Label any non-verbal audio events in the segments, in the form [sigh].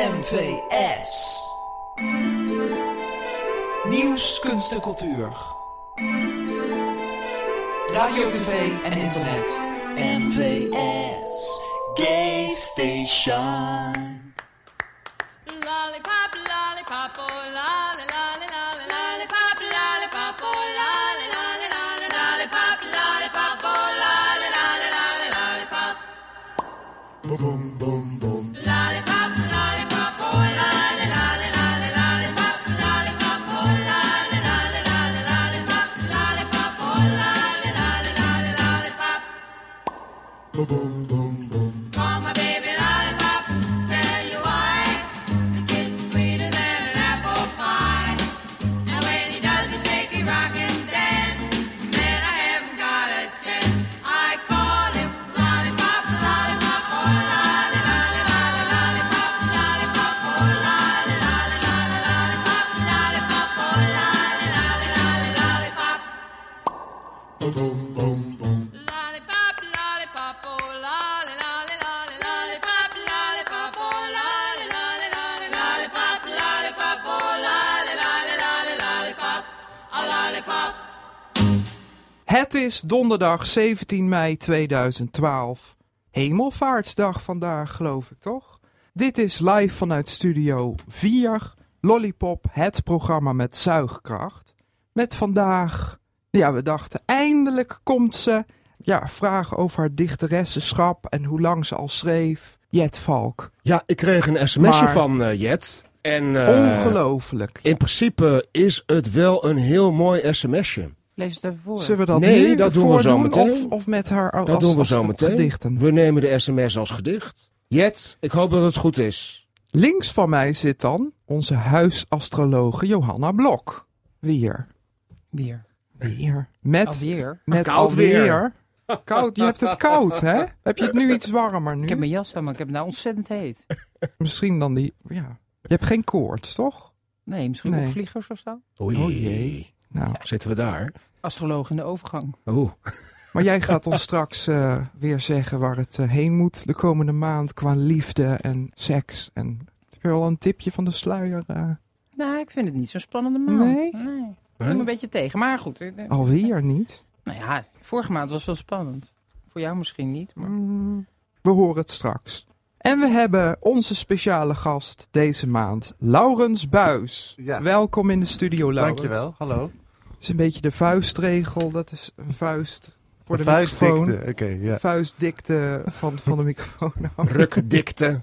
MVS. Nieuws, kunst en cultuur. Radio, tv en internet. MVS. Gay Station. Lollipop, lollipop, oh Het is donderdag 17 mei 2012. Hemelvaartsdag vandaag, geloof ik toch? Dit is live vanuit Studio 4, Lollipop, het programma met zuigkracht. Met vandaag, ja, we dachten eindelijk komt ze. Ja, vragen over haar dichteressenschap en hoe lang ze al schreef. Jet Valk. Ja, ik kreeg een sms'je Maar- van eh, Jet. En eh, Ongelooflijk. in principe is het wel een heel mooi sms'je. Lees het even voor. Zullen we dat Nee, nu dat doen we zo meteen. Of, of met haar als, Dat doen we als zo meteen. gedichten? We nemen de sms als gedicht. Jet, ik hoop dat het goed is. Links van mij zit dan onze huisastrologe Johanna Blok. Weer. Weer. Weer. Met, Alweer. met Koud alweer. weer. Koud, je hebt het koud, hè? Heb je het nu iets warmer nu? Ik heb mijn jas aan, maar ik heb het nou ontzettend heet. Misschien dan die, ja. Je hebt geen koorts, toch? Nee, misschien Nee. ook vliegers of zo. Oei, Oh jee. Nou, zitten we daar? Astroloog in de overgang. Oeh. [laughs] maar jij gaat ons straks eh, weer zeggen waar het eh, heen moet de komende maand qua liefde en seks. En heb je wel een tipje van de sluier? eh? Nou, ik vind het niet zo'n spannende maand. Nee? nee. Ik Huh? kom een beetje tegen. Maar goed. Alweer niet? Nou ja, vorige maand was wel spannend. Voor jou misschien niet. Maar... Mm, We horen het straks. En we hebben onze speciale gast deze maand, Laurens Buis. Ja. Welkom in de studio, Laurens. Dankjewel, hallo. Is een beetje de vuistregel. Dat is een vuist voor de, microfoon. vuistdikte, oké, ja. Vuistdikte van, van de microfoon. Rukdikte.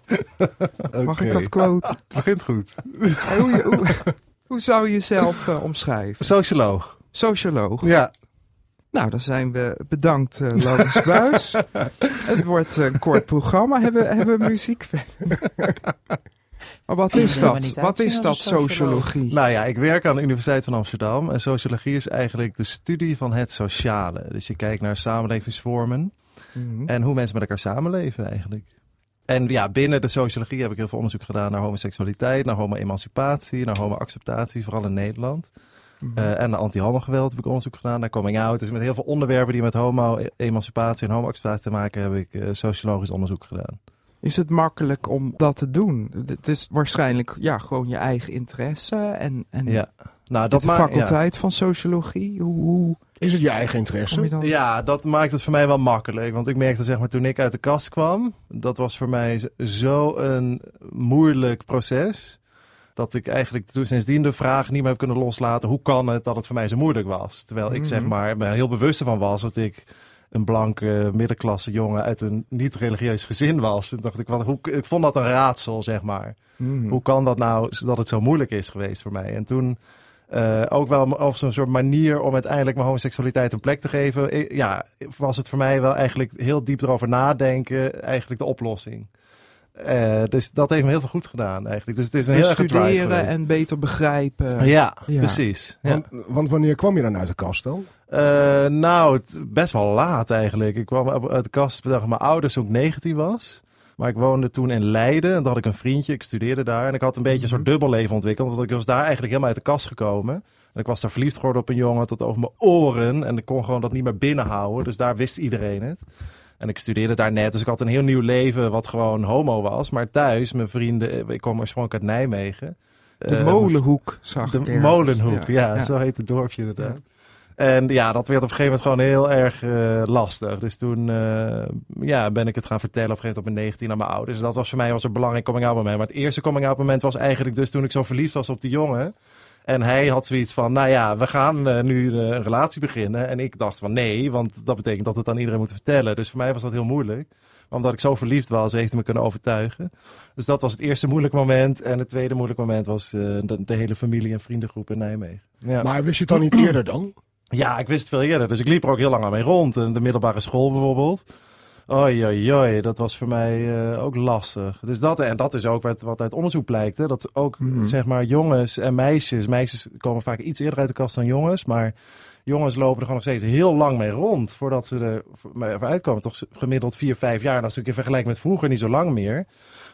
[laughs] Mag ik dat quoten? Het begint goed. Hey, hoe, hoe, hoe zou je jezelf eh, omschrijven? Socioloog. Socioloog. Ja, Nou, dan zijn we bedankt, eh Laurens Buis. [laughs] het wordt een kort programma. Hebben, we- hebben we muziek verder? [laughs] maar wat is dat? Wat is dat, sociologie? nou ja, ik werk aan de Universiteit van Amsterdam. En sociologie is eigenlijk de studie van het sociale. Dus je kijkt naar samenlevingsvormen Mhm. en hoe mensen met elkaar samenleven eigenlijk. En ja, binnen de sociologie heb ik heel veel onderzoek gedaan naar homoseksualiteit, naar homo-emancipatie, naar homo-acceptatie, vooral in Nederland. Mhm. Eh, en naar anti-homo-geweld heb ik onderzoek gedaan, naar coming out. Dus met heel veel onderwerpen die met homo-emancipatie en homo-acceptatie te maken hebben, heb ik eh, sociologisch onderzoek gedaan. Is het makkelijk om dat te doen? Het is waarschijnlijk ja, gewoon je eigen interesse en, en Ja, nou, dat de. Ja. faculteit van sociologie. Hoe, hoe Is het je eigen je interesse? dan? Ja, dat maakt het voor mij wel makkelijk. Want ik merkte zeg maar toen ik uit de kast kwam, dat was voor mij z- zo een moeilijk proces. Dat ik eigenlijk toen sindsdien de vraag niet meer heb kunnen loslaten. Hoe kan het dat het voor mij zo moeilijk was? Terwijl ik zeg Mhm. maar me heel bewust ervan was dat ik een blanke middenklasse jongen uit een niet-religieus gezin was. En dacht ik, wat, hoe, ik vond dat een raadsel, zeg maar. Mhm. Hoe kan dat nou dat het zo moeilijk is geweest voor mij? En toen eh, ook wel of zo'n soort manier om uiteindelijk mijn homoseksualiteit een plek te geven. I- Ja, was het voor mij wel eigenlijk heel diep erover nadenken, eigenlijk de oplossing. Eh, dus dat heeft me heel veel goed gedaan eigenlijk. Dus het is een heel geweest. en beter begrijpen. Ja, Ja. precies. Ja. Want, want wanneer kwam je dan uit de kast dan? Eh, nou, het, best wel laat eigenlijk. Ik kwam uit de kast toen mijn ouders toen ik 19 was. Maar ik woonde toen in Leiden. En daar had ik een vriendje. Ik studeerde daar. En ik had een beetje een soort dubbelleven ontwikkeld. Want ik was daar eigenlijk helemaal uit de kast gekomen. En ik was daar verliefd geworden op een jongen tot over mijn oren. En ik kon gewoon dat niet meer binnenhouden. Dus daar wist iedereen het. En ik studeerde daar net, dus ik had een heel nieuw leven wat gewoon homo was. Maar thuis, mijn vrienden, ik kom oorspronkelijk uit Nijmegen. De Eh, molenhoek zag de ik. Molenhoek, ja, ja. zo heet het dorpje inderdaad. En ja, dat werd op een gegeven moment gewoon heel erg eh, lastig. Dus toen eh, ja, ben ik het gaan vertellen op een gegeven moment op mijn 19 aan mijn ouders. En dat was voor mij was een belangrijk coming-out moment. Maar het eerste coming-out moment was eigenlijk dus toen ik zo verliefd was op die jongen. En hij had zoiets van, nou ja, we gaan eh, nu een relatie beginnen. En ik dacht van nee, want dat betekent dat we het aan iedereen moeten vertellen. Dus voor mij was dat heel moeilijk. Omdat ik zo verliefd was, heeft hij me kunnen overtuigen. Dus dat was het eerste moeilijk moment. En het tweede moeilijk moment was de, de hele familie- en vriendengroep in Nijmegen. Ja. Maar wist je het dan niet eerder dan? Ja, ik wist het veel eerder. Dus ik liep er ook heel lang aan mee rond. En de middelbare school bijvoorbeeld. Oei, oei, oei. Dat was voor mij eh, ook lastig. Dus dat, en dat is ook wat, wat uit onderzoek blijkt. Hè? Dat ook, Mhm. zeg maar, jongens en meisjes. Meisjes komen vaak iets eerder uit de kast dan jongens. Maar jongens lopen er gewoon nog steeds heel lang mee rond. Voordat ze er voor- uitkomen. Toch gemiddeld vier, vijf jaar. Dat is natuurlijk in vergelijking met vroeger niet zo lang meer.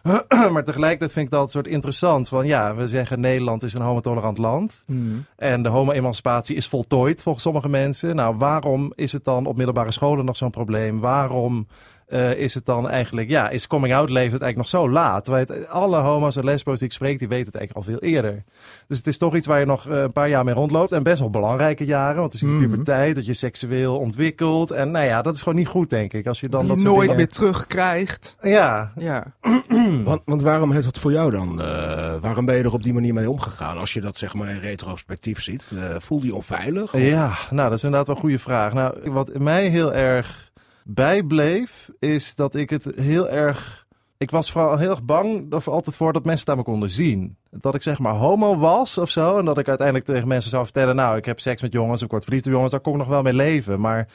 [clears throat] maar tegelijkertijd vind ik dat soort interessant. Van ja, we zeggen Nederland is een homotolerant land. Hmm. En de homo-emancipatie is voltooid volgens sommige mensen. Nou, waarom is het dan op middelbare scholen nog zo'n probleem? Waarom eh, is het dan eigenlijk, ja, is coming-out leeftijd eigenlijk nog zo laat? Terwijl het, alle homo's en lesbo's die ik spreek, die weten het eigenlijk al veel eerder. Dus het is toch iets waar je nog eh, een paar jaar mee rondloopt. En best wel belangrijke jaren, want het is de Mhm. puberteit, dat je seksueel ontwikkelt. En nou ja, dat is gewoon niet goed, denk ik. Als je dan Die dat je nooit dingen- meer terugkrijgt. Ja, Ja. [clears throat] Want, want waarom heeft dat voor jou dan? eh, waarom ben je er op die manier mee omgegaan? Als je dat zeg maar in retrospectief ziet. Eh, voel je je onveilig? Of- Ja, nou, dat is inderdaad wel een goede vraag. Nou, wat mij heel erg bijbleef, is dat ik het heel erg. Ik was vooral heel erg bang er altijd voor dat mensen het aan me konden zien. Dat ik zeg maar homo was of zo. En dat ik uiteindelijk tegen mensen zou vertellen: Nou, ik heb seks met jongens, ik word verliefd op jongens, daar kon ik nog wel mee leven. Maar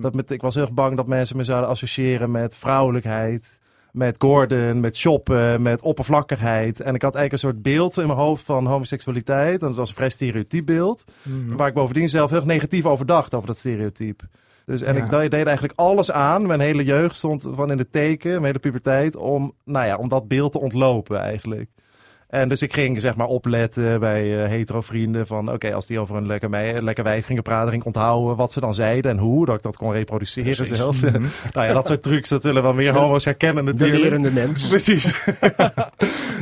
dat met, ik was heel erg bang dat mensen me zouden associëren met vrouwelijkheid. Met Gordon, met shoppen, met oppervlakkigheid. En ik had eigenlijk een soort beeld in mijn hoofd van homoseksualiteit. En dat was een vrij stereotyp beeld. Mhm. Waar ik bovendien zelf heel negatief over dacht, over dat stereotype. Dus, en Ja. ik deed eigenlijk alles aan. Mijn hele jeugd stond van in de teken, mijn hele puberteit, om, nou ja, om dat beeld te ontlopen eigenlijk. En dus ik ging zeg maar opletten bij eh hetero vrienden van oké, als die over een lekker, mei, lekker wijk gingen praten, ging ik onthouden wat ze dan zeiden en hoe, dat ik dat kon reproduceren Precies. zelf. [laughs] nou ja, dat soort trucs, dat zullen wel meer homo's herkennen De natuurlijk. lerende mens. [laughs] Precies. [laughs]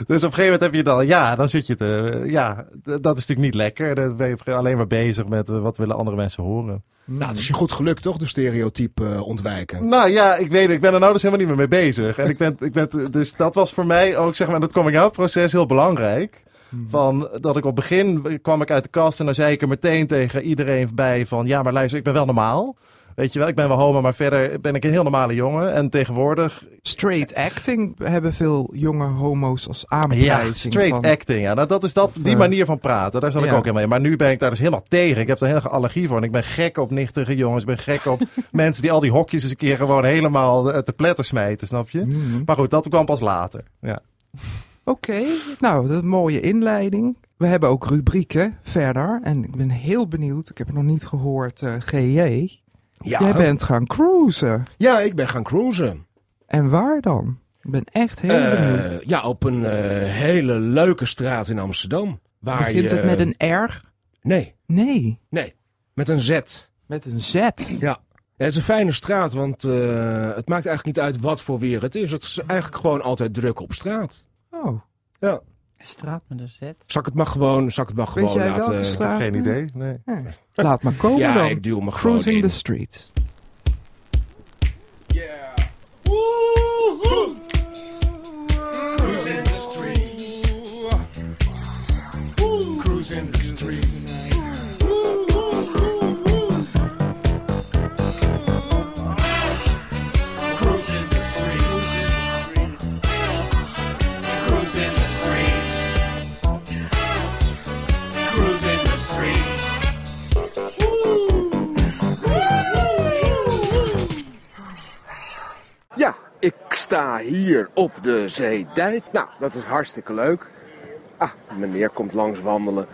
dus op een gegeven moment heb je dan, ja, dan zit je te, ja, dat is natuurlijk niet lekker. Dan ben je alleen maar bezig met eh, wat willen andere mensen horen. Nou, het is je goed gelukt toch, de stereotype eh, ontwijken? Nou ja, ik weet het, ik ben er nou dus helemaal niet meer mee bezig. En ik ben, ik ben, dus dat was voor mij ook, zeg maar, het coming out proces heel belangrijk. Van dat ik op het begin kwam ik uit de kast en dan zei ik er meteen tegen iedereen bij van, ja, maar luister, ik ben wel normaal. Weet je wel, ik ben wel homo, maar verder ben ik een heel normale jongen. En tegenwoordig Straight acting hebben veel jonge homo's als Ja, aanprijzing. straight van, acting. Ja, nou, dat is dat, die eh, manier van praten. Daar zat ik ja. ook helemaal in. Maar nu ben ik daar dus helemaal tegen. Ik heb er heel erg allergie voor. En ik ben gek op nichtige jongens. Ik ben gek op [laughs] mensen die al die hokjes eens een keer gewoon helemaal eh, te pletter smijten, snap je? Mhm. Maar goed, dat kwam pas later. Ja. Oké, nou, dat mooie inleiding. We hebben ook rubrieken verder. En ik ben heel benieuwd, ik heb het nog niet gehoord, eh GJ. Ja, Jij bent gaan cruisen. ja, ik ben gaan cruisen. En waar dan? Ik ben echt heel Eh, benieuwd. ja, op een eh, hele leuke straat in Amsterdam. Waar Begint je... het met een R? Nee, Nee, nee. Met een Z. met een Z. Ja. Het is een fijne straat, want eh, het maakt eigenlijk niet uit wat voor weer het is. Het is eigenlijk gewoon altijd druk op straat. Oh, Ja. Straat met een Z. Zal ik het maar gewoon, zal ik het maar weet gewoon jij laten... welke straat? Geen idee. Nee. Ja. Laat maar komen Ja, dan. ik duw me Cruising in. the streets. Ja, sta hier op de Zeedijk. Nou, dat is hartstikke leuk. Ah, meneer komt langs wandelen.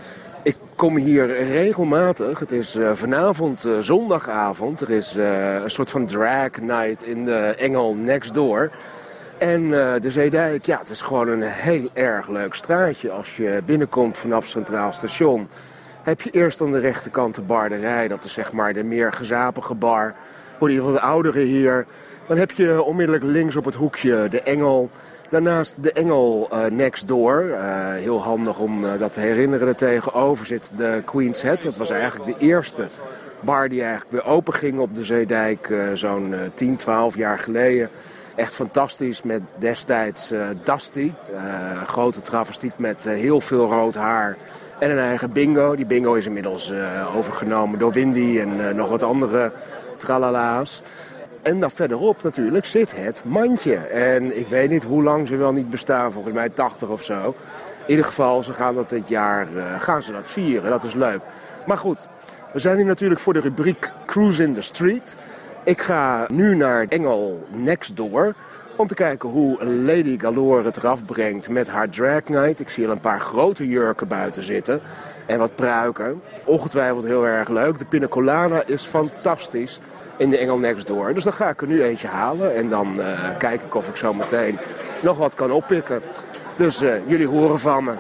Ik kom hier regelmatig. Het is eh, vanavond eh, zondagavond. Er is eh, een soort van drag night in de Engel next door. En de Zeedijk, ja, het is gewoon een heel erg leuk straatje. Als je binnenkomt vanaf Centraal Station, heb je eerst aan de rechterkant de barderij. Dat is zeg maar de meer gezapige bar. Voor in ieder geval de ouderen hier. Dan heb je onmiddellijk links op het hoekje de Engel. Daarnaast de Engel eh, next door. Eh, heel handig om eh, dat te herinneren. Er tegenover zit de Queen's Head. Dat was eigenlijk de eerste bar die eigenlijk weer open ging op de Zeedijk. Zo'n eh, 10, 12 jaar geleden. Echt fantastisch met destijds Dusty. grote travestiet met heel veel rood haar. En een eigen bingo. Die bingo is inmiddels overgenomen door Windy en nog wat andere tralala's. En dan verderop natuurlijk zit het mandje. En ik weet niet hoe lang ze wel niet bestaan, volgens mij 80 of zo. In ieder geval, ze gaan dat dit jaar eh, gaan ze dat vieren. Dat is leuk. Maar goed, we zijn hier natuurlijk voor de rubriek Cruise in the Street. Ik ga nu naar Engel Next Door om te kijken hoe Lady Galore het eraf brengt met haar drag night. Ik zie al een paar grote jurken buiten zitten en wat pruiken. Ongetwijfeld heel erg leuk. De pina colada is fantastisch in de Engel Next Door. Dus dan ga ik er nu eentje halen en dan eh, kijk ik of ik zo meteen nog wat kan oppikken. Dus eh, jullie horen van me.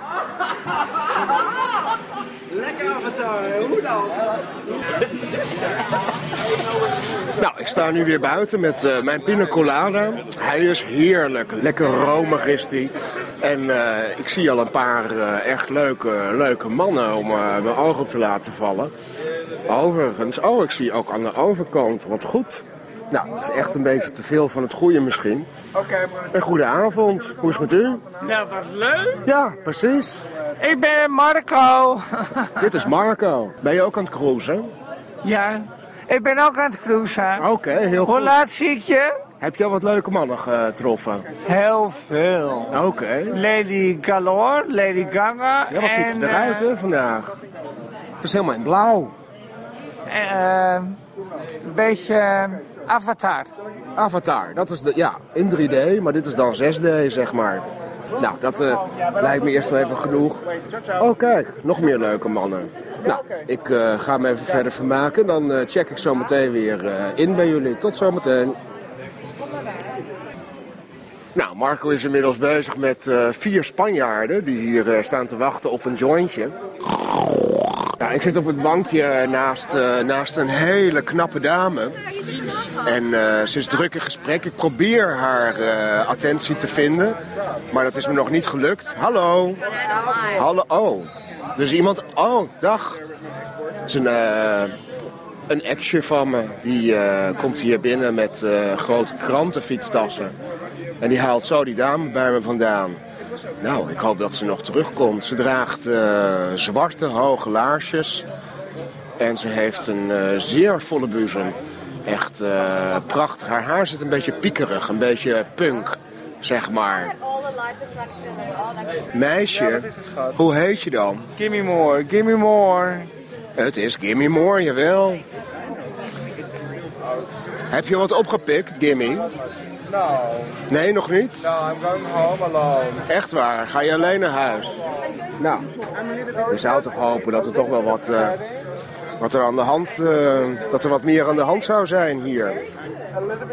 Nou, ik sta nu weer buiten met eh, mijn pina colada. Hij is heerlijk. Lekker romig is hij. En eh, ik zie al een paar eh, echt leuke, leuke mannen om eh, mijn ogen op te laten vallen. Overigens, oh, ik zie ook aan de overkant wat goed. Nou, het is echt een beetje te veel van het goede misschien. Een goede avond. Hoe is het met u? Nou, wat leuk. Ja, precies. Ik ben Marco. [laughs] Dit is Marco. Ben je ook aan het cruisen? ja, ik ben ook aan het cruisen. Oké, heel Hoe goed. laat zie ik je? Heb je al wat leuke mannen getroffen? Heel veel. Oké. Lady Galore, Lady Gaga. Ja, wat ziet ze eruit hè, vandaag? Het is helemaal in blauw. eh, eh, een beetje eh, avatar. Avatar, dat is de, ja, in 3D, maar dit is dan 6D, zeg maar. Nou, dat eh, lijkt me eerst wel even genoeg. Oh, kijk, nog meer leuke mannen. Nou, ik eh, ga me even verder vermaken. Dan eh, check ik zo meteen weer eh, in bij jullie. Tot zometeen. Nou, Marco is inmiddels bezig met eh, vier Spanjaarden die hier eh, staan te wachten op een jointje. Nou, ik zit op het bankje naast, eh, naast een hele knappe dame. En ze is druk in gesprek. Ik probeer haar attentie te vinden. Maar dat is me nog niet gelukt. Hallo. Hallo. Oh. Dus iemand. Oh, dag. Het is een, een exje van me. Die komt hier binnen met grote krantenfietstassen. En die haalt zo die dame bij me vandaan. Nou, ik hoop dat ze nog terugkomt. Ze draagt eh, zwarte hoge laarsjes. En ze heeft een eh, zeer volle boezem. Echt eh, prachtig. Haar haar zit een beetje piekerig, een beetje punk, zeg maar. Meisje, hoe heet je dan? Gimme more, gimme more. Het is Gimme More, jawel. Heb je wat opgepikt, Gimme? No, Nee, nog niet? no, I'm going home alone. Echt waar, ga je alleen naar huis? Nou, je zou toch hopen dat er toch wel wat, eh, wat er aan de hand, eh, dat er wat meer aan de hand zou zijn hier.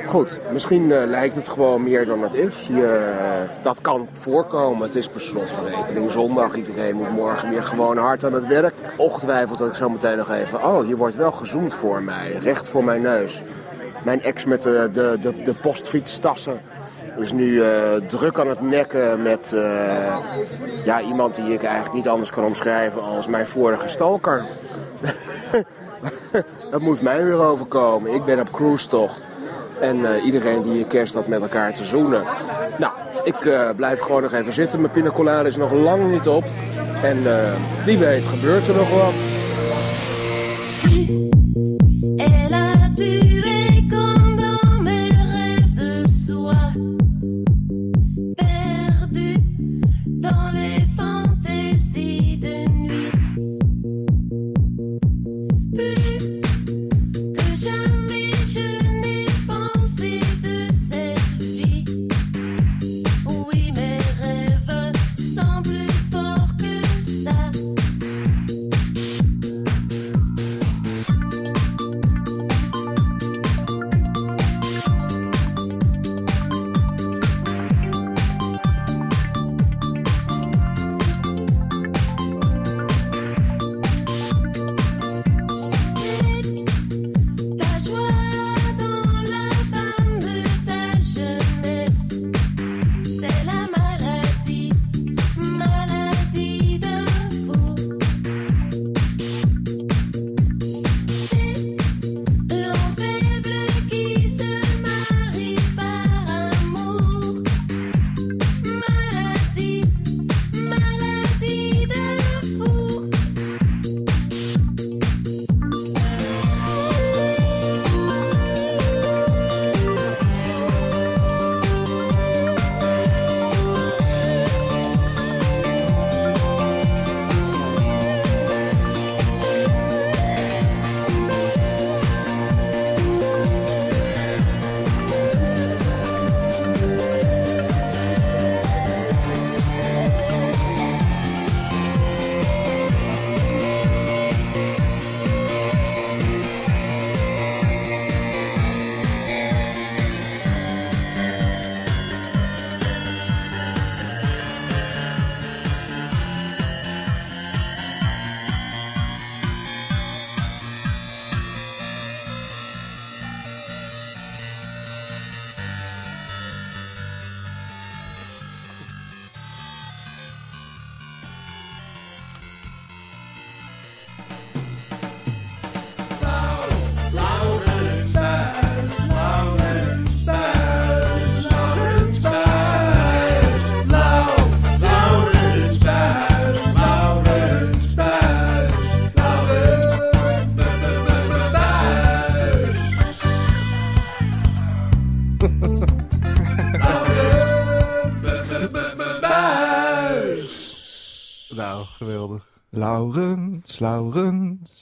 Goed, misschien eh, lijkt het gewoon meer dan het is. Je, dat kan voorkomen. Het is per slot van rekening zondag. Iedereen moet morgen weer gewoon hard aan het werk. Ongetwijfeld dat ik zo meteen nog even... Oh, hier wordt wel gezoomd voor mij. Recht voor mijn neus. Mijn ex met de, de, de, de postfietstassen is nu eh, druk aan het nekken met eh, ja, iemand die ik eigenlijk niet anders kan omschrijven als mijn vorige stalker. [laughs] dat moet mij weer overkomen. Ik ben op cruise-tocht. En eh, iedereen die je kent staat met elkaar te zoenen. Nou, ik eh, blijf gewoon nog even zitten. Mijn pina colada is nog lang niet op. En eh, wie weet gebeurt er nog wat.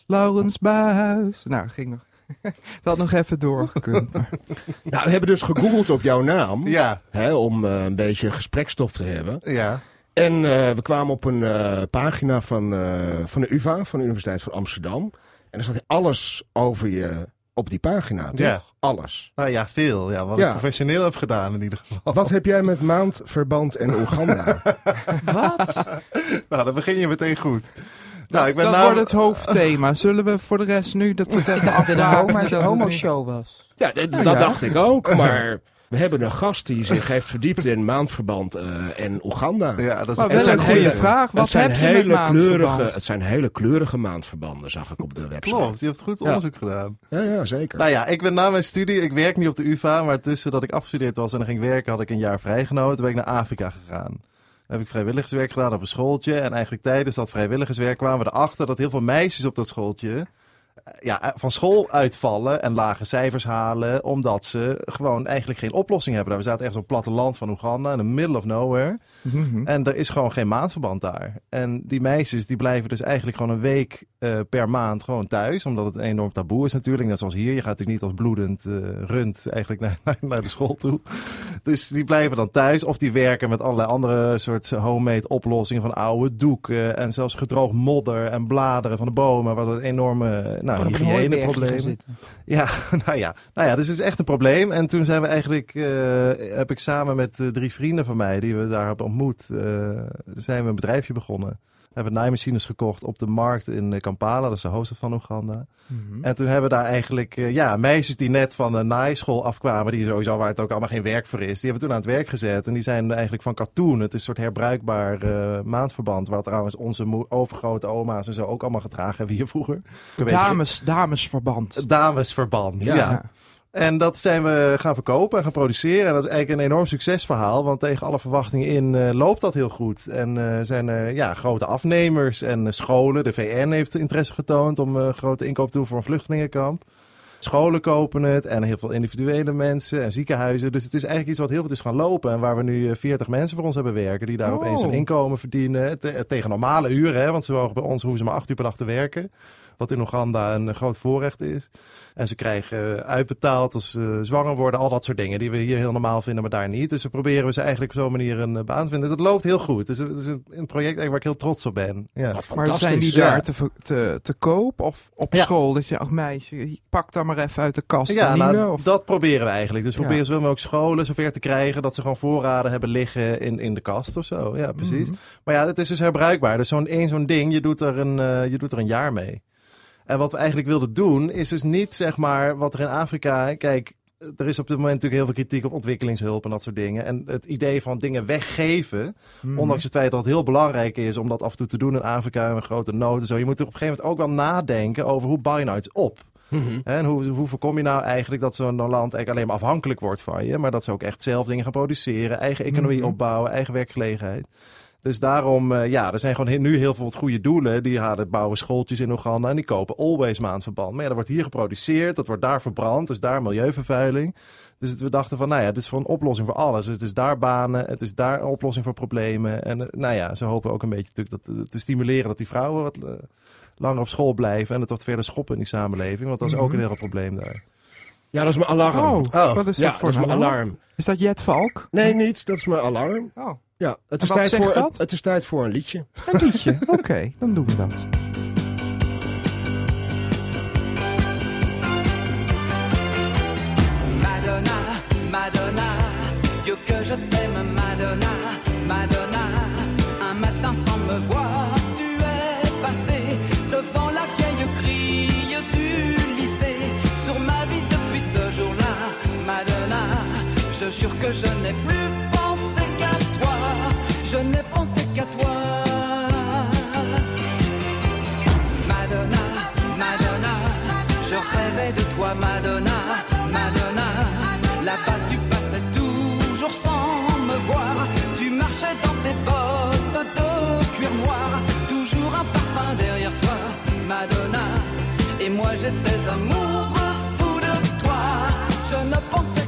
Laurens, Buis. Nou, ging nog. [laughs] Dat had nog even doorgekund. maar- [laughs] Nou, we hebben dus gegoogeld op jouw naam. Ja, Hè, om eh, een beetje gesprekstof te hebben. ja. En eh, we kwamen op een eh, pagina van, van de UvA, van de Universiteit van Amsterdam. En er staat alles over je op die pagina, toch? Ja. Alles. Nou ja, veel. Ja, wat Ja. ik professioneel heb gedaan in ieder geval. Wat heb jij met maandverband en Oeganda? [laughs] Wat? Nou, dan begin je meteen goed. Nou, ik ben dat nou- wordt het hoofdthema. Zullen we voor de rest nu dat we het even dat homo- we- homo-show was. ja, dat ja. dacht ik ook. [laughs] Maar we hebben een gast die zich heeft verdiept in maandverband eh, en Oeganda. Ja, dat is Maar wel een goede hele- vraag. Wat het zijn heb je met hele kleurige? Het zijn hele kleurige maandverbanden, zag ik op de website. Klopt, je hebt goed Ja. onderzoek gedaan. Ja, ja, zeker. Nou ja, ik ben na mijn studie, ik werk nu op de UvA, maar tussen dat ik afgestudeerd was en dan ging werken, had ik een jaar vrijgenomen. Toen ben ik naar Afrika gegaan. Heb ik vrijwilligerswerk gedaan op een schooltje. En eigenlijk tijdens dat vrijwilligerswerk kwamen we erachter dat heel veel meisjes op dat schooltje ja, van school uitvallen en lage cijfers halen, omdat ze gewoon eigenlijk geen oplossing hebben. We zaten ergens op het platteland van Oeganda, in the middle of nowhere. Mhm. En er is gewoon geen maandverband daar. En die meisjes die blijven dus eigenlijk gewoon een week eh, per maand gewoon thuis. Omdat het een enorm taboe is natuurlijk. Net zoals hier. Je gaat natuurlijk niet als bloedend eh, rund eigenlijk naar, [laughs] naar, naar de school toe. Dus die blijven dan thuis. Of die werken met allerlei andere soort homemade oplossingen van oude doeken. En zelfs gedroogd modder en bladeren van de bomen. Wat een enorme nou, Hygiëneprobleem. zitten. [laughs] Ja, nou ja. nou ja, dus het is echt een probleem. En toen zijn we eigenlijk, eh, heb ik samen met eh, drie vrienden van mij die we daar hebben ontmoet, eh, zijn we een bedrijfje begonnen. Hebben naaimachines gekocht op de markt in eh, Kampala, dat is de hoofdstad van Oeganda. Mhm. En toen hebben we daar eigenlijk, eh, ja, meisjes die net van de naaischool afkwamen, die sowieso waar het ook allemaal geen werk voor is, die hebben toen aan het werk gezet. En die zijn eigenlijk van katoen. Het is een soort herbruikbaar eh, maandverband, waar trouwens onze overgrote oma's en zo ook allemaal gedragen hebben hier vroeger. Dames, damesverband. Damesverband, ja. Ja. En dat zijn we gaan verkopen en gaan produceren. En dat is eigenlijk een enorm succesverhaal. Want tegen alle verwachtingen in eh, loopt dat heel goed. En eh, zijn er ja, grote afnemers en eh, scholen. De VN heeft interesse getoond om grote inkoop te doen voor een vluchtelingenkamp. Scholen kopen het en heel veel individuele mensen en ziekenhuizen. Dus het is eigenlijk iets wat heel goed is gaan lopen. En waar we nu eh, 40 mensen voor ons hebben werken. Die daar Oh. opeens een inkomen verdienen. Te- tegen normale uren. Hè, want ze mogen bij ons hoeven ze maar acht uur per dag te werken. Wat in Oeganda een groot voorrecht is. En ze krijgen uitbetaald als ze zwanger worden. Al dat soort dingen die we hier heel normaal vinden, maar daar niet. Dus we proberen we ze eigenlijk op zo'n manier een eh, baan te vinden. Dus het loopt heel goed. Het is, het is een, project eigenlijk waar ik heel trots op ben. Ja. Maar zijn die ja. daar te, te, te koop of op Ja. school? Dat je, ach meisje, pak daar maar even uit de kast Ja, nou, nieuwe, of- dat proberen we eigenlijk. Dus we Ja. proberen zoveel mogelijk scholen zover te krijgen dat ze gewoon voorraden hebben liggen in, in de kast of zo. Ja, precies. Mhm. Maar ja, het is dus herbruikbaar. Dus zo'n één zo'n ding, je doet, er een, eh, je doet er een jaar mee. En wat we eigenlijk wilden doen, is dus niet zeg maar wat er in Afrika. Kijk, er is op dit moment natuurlijk heel veel kritiek op ontwikkelingshulp en dat soort dingen. En het idee van dingen weggeven, Mhm. ondanks het feit dat het heel belangrijk is om dat af en toe te doen in Afrika en grote nood en zo. Je moet er op een gegeven moment ook wel nadenken over hoe bouw je nou iets op. Mhm. En hoe, hoe voorkom je nou eigenlijk dat zo'n land eigenlijk alleen maar afhankelijk wordt van je, maar dat ze ook echt zelf dingen gaan produceren, eigen economie Mhm. opbouwen, eigen werkgelegenheid. Dus daarom, eh, ja, er zijn gewoon nu heel veel wat goede doelen. Die gaan bouwen schooltjes in Oeganda en die kopen always maandverband. Maar ja, dat wordt hier geproduceerd, dat wordt daar verbrand, dus daar milieuvervuiling. Dus het- we dachten van, nou ja, dit is voor een oplossing voor alles. Dus het is daar banen, het is daar een oplossing voor problemen. En eh, nou ja, ze hopen ook een beetje natuurlijk dat, te stimuleren dat die vrouwen wat eh, langer op school blijven. En het wat verder schoppen in die samenleving, want dat is ook een heel groot probleem daar. Ja, dat is mijn alarm. Oh, wat is ja, dat voor dat is mijn alarm? alarm. Is dat Jet Valk? Nee, niet. Dat is mijn alarm. Oh, Ja, het is, tijd voor, het, het is tijd voor een liedje. een liedje? [laughs] Oké, dan doen we dat. Madonna, Madonna, Dieu que je t'aime, Madonna, Madonna. Un matin sans me voir, tu es passé devant la vieille grille du lycée. Sur ma vie depuis ce jour-là, Madonna, je jure que je n'ai plus je n'ai pensé qu'à toi. Madonna, Madonna, je rêvais de toi, Madonna, Madonna. Là-bas, tu passais toujours sans me voir. Tu marchais dans tes bottes de cuir noir, toujours un parfum derrière toi, Madonna. Et moi, j'étais amoureux fou de toi. Je ne pensais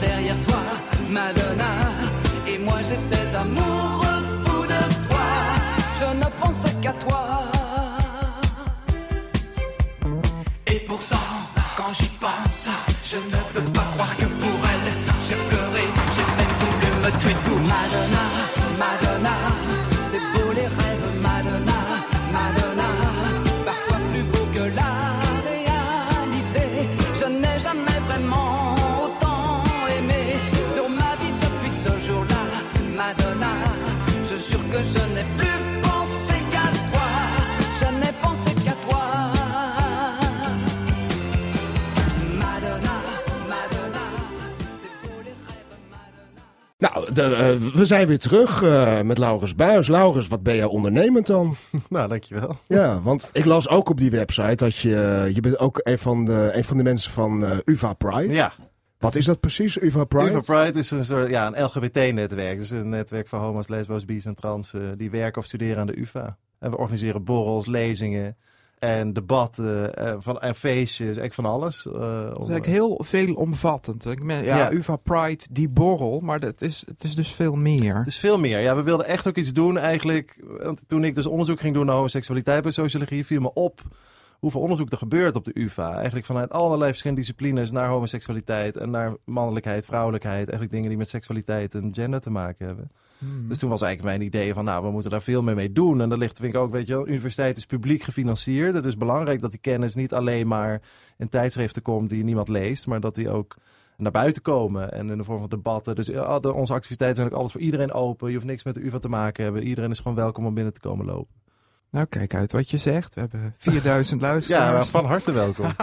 derrière toi, Madonna. Et moi, j'étais amoureux fou de toi. Je ne pensais qu'à toi. Et pourtant, quand j'y pense, je ne peux pas croire que pour elle, j'ai pleuré, j'ai même voulu me tuer pour Madonna. De, eh, we zijn weer terug eh, met Laurens Buis. Laurens, wat ben jij ondernemend dan? [laughs] Nou, dankjewel. Ja, want ik las ook op die website dat je... Je bent ook een van de, een van de mensen van eh, UvA Pride. Ja, Wat is dat precies, UvA Pride? Uva Pride is een soort ja, een LGBT-netwerk. Dus een netwerk voor homo's, lesbo's, bi's en trans eh, die werken of studeren aan de UvA. En we organiseren borrels, lezingen en debatten eh, van, en feestjes, eigenlijk van alles. eh, Dat om- is eigenlijk heel veelomvattend. Ik ben, ja, Ja. UvA Pride, die borrel, maar dat is, het is dus veel meer. Het is veel meer. Ja, we wilden echt ook iets doen eigenlijk. Want toen ik dus onderzoek ging doen naar homoseksualiteit bij sociologie, viel me op hoeveel onderzoek er gebeurt op de UvA. Eigenlijk vanuit allerlei verschillende disciplines naar homoseksualiteit en naar mannelijkheid, vrouwelijkheid. Eigenlijk dingen die met seksualiteit en gender te maken hebben. Hmm. Dus toen was eigenlijk mijn idee van, nou, we moeten daar veel meer mee doen. En dat ligt, vind ik ook, weet je wel, universiteit is publiek gefinancierd. Het is belangrijk dat die kennis niet alleen maar in tijdschriften komt die niemand leest, maar dat die ook naar buiten komen en in de vorm van debatten. Dus de- onze activiteiten zijn ook alles voor iedereen open. Je hoeft niks met de UvA te maken hebben. Iedereen is gewoon welkom om binnen te komen lopen. Nou, kijk uit wat je zegt. We hebben [laughs] 4000 Ja, luisteraars. maar van harte welkom. [laughs]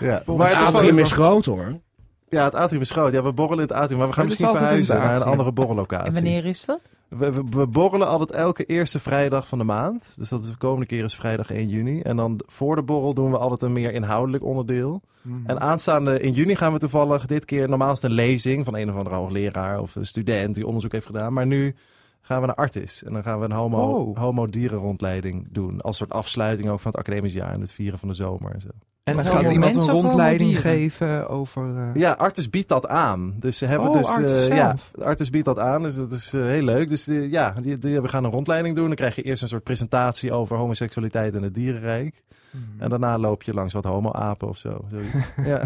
ja. Maar het is atrium is groot hoor. Ja, het atrium is groot. Ja, we borrelen in het atrium, maar we gaan dat misschien verhuizen naar een andere borrellocatie. En wanneer is dat? We, we, we borrelen altijd elke eerste vrijdag van de maand. Dus dat is de komende keer is vrijdag 1 juni. En dan voor de borrel doen we altijd een meer inhoudelijk onderdeel. Mhm. En aanstaande in juni gaan we toevallig dit keer normaal is het een lezing van een of andere hoogleraar of een student die onderzoek heeft gedaan. Maar nu gaan we naar Artis. En dan gaan we een homo, Oh. homo dierenrondleiding doen. Als soort afsluiting ook van het academisch jaar en het vieren van de zomer en zo. En dan gaat iemand een rondleiding geven over... eh, Ja, Artis biedt dat aan. Dus ze hebben Oh, dus. Artis eh, ja. Artis biedt dat aan, dus dat is eh, heel leuk. Dus eh, ja, die, die, we gaan een rondleiding doen. Dan krijg je eerst een soort presentatie over homoseksualiteit in het dierenrijk. Mhm. En daarna loop je langs wat homo-apen of zo. zoiets. [laughs] ja,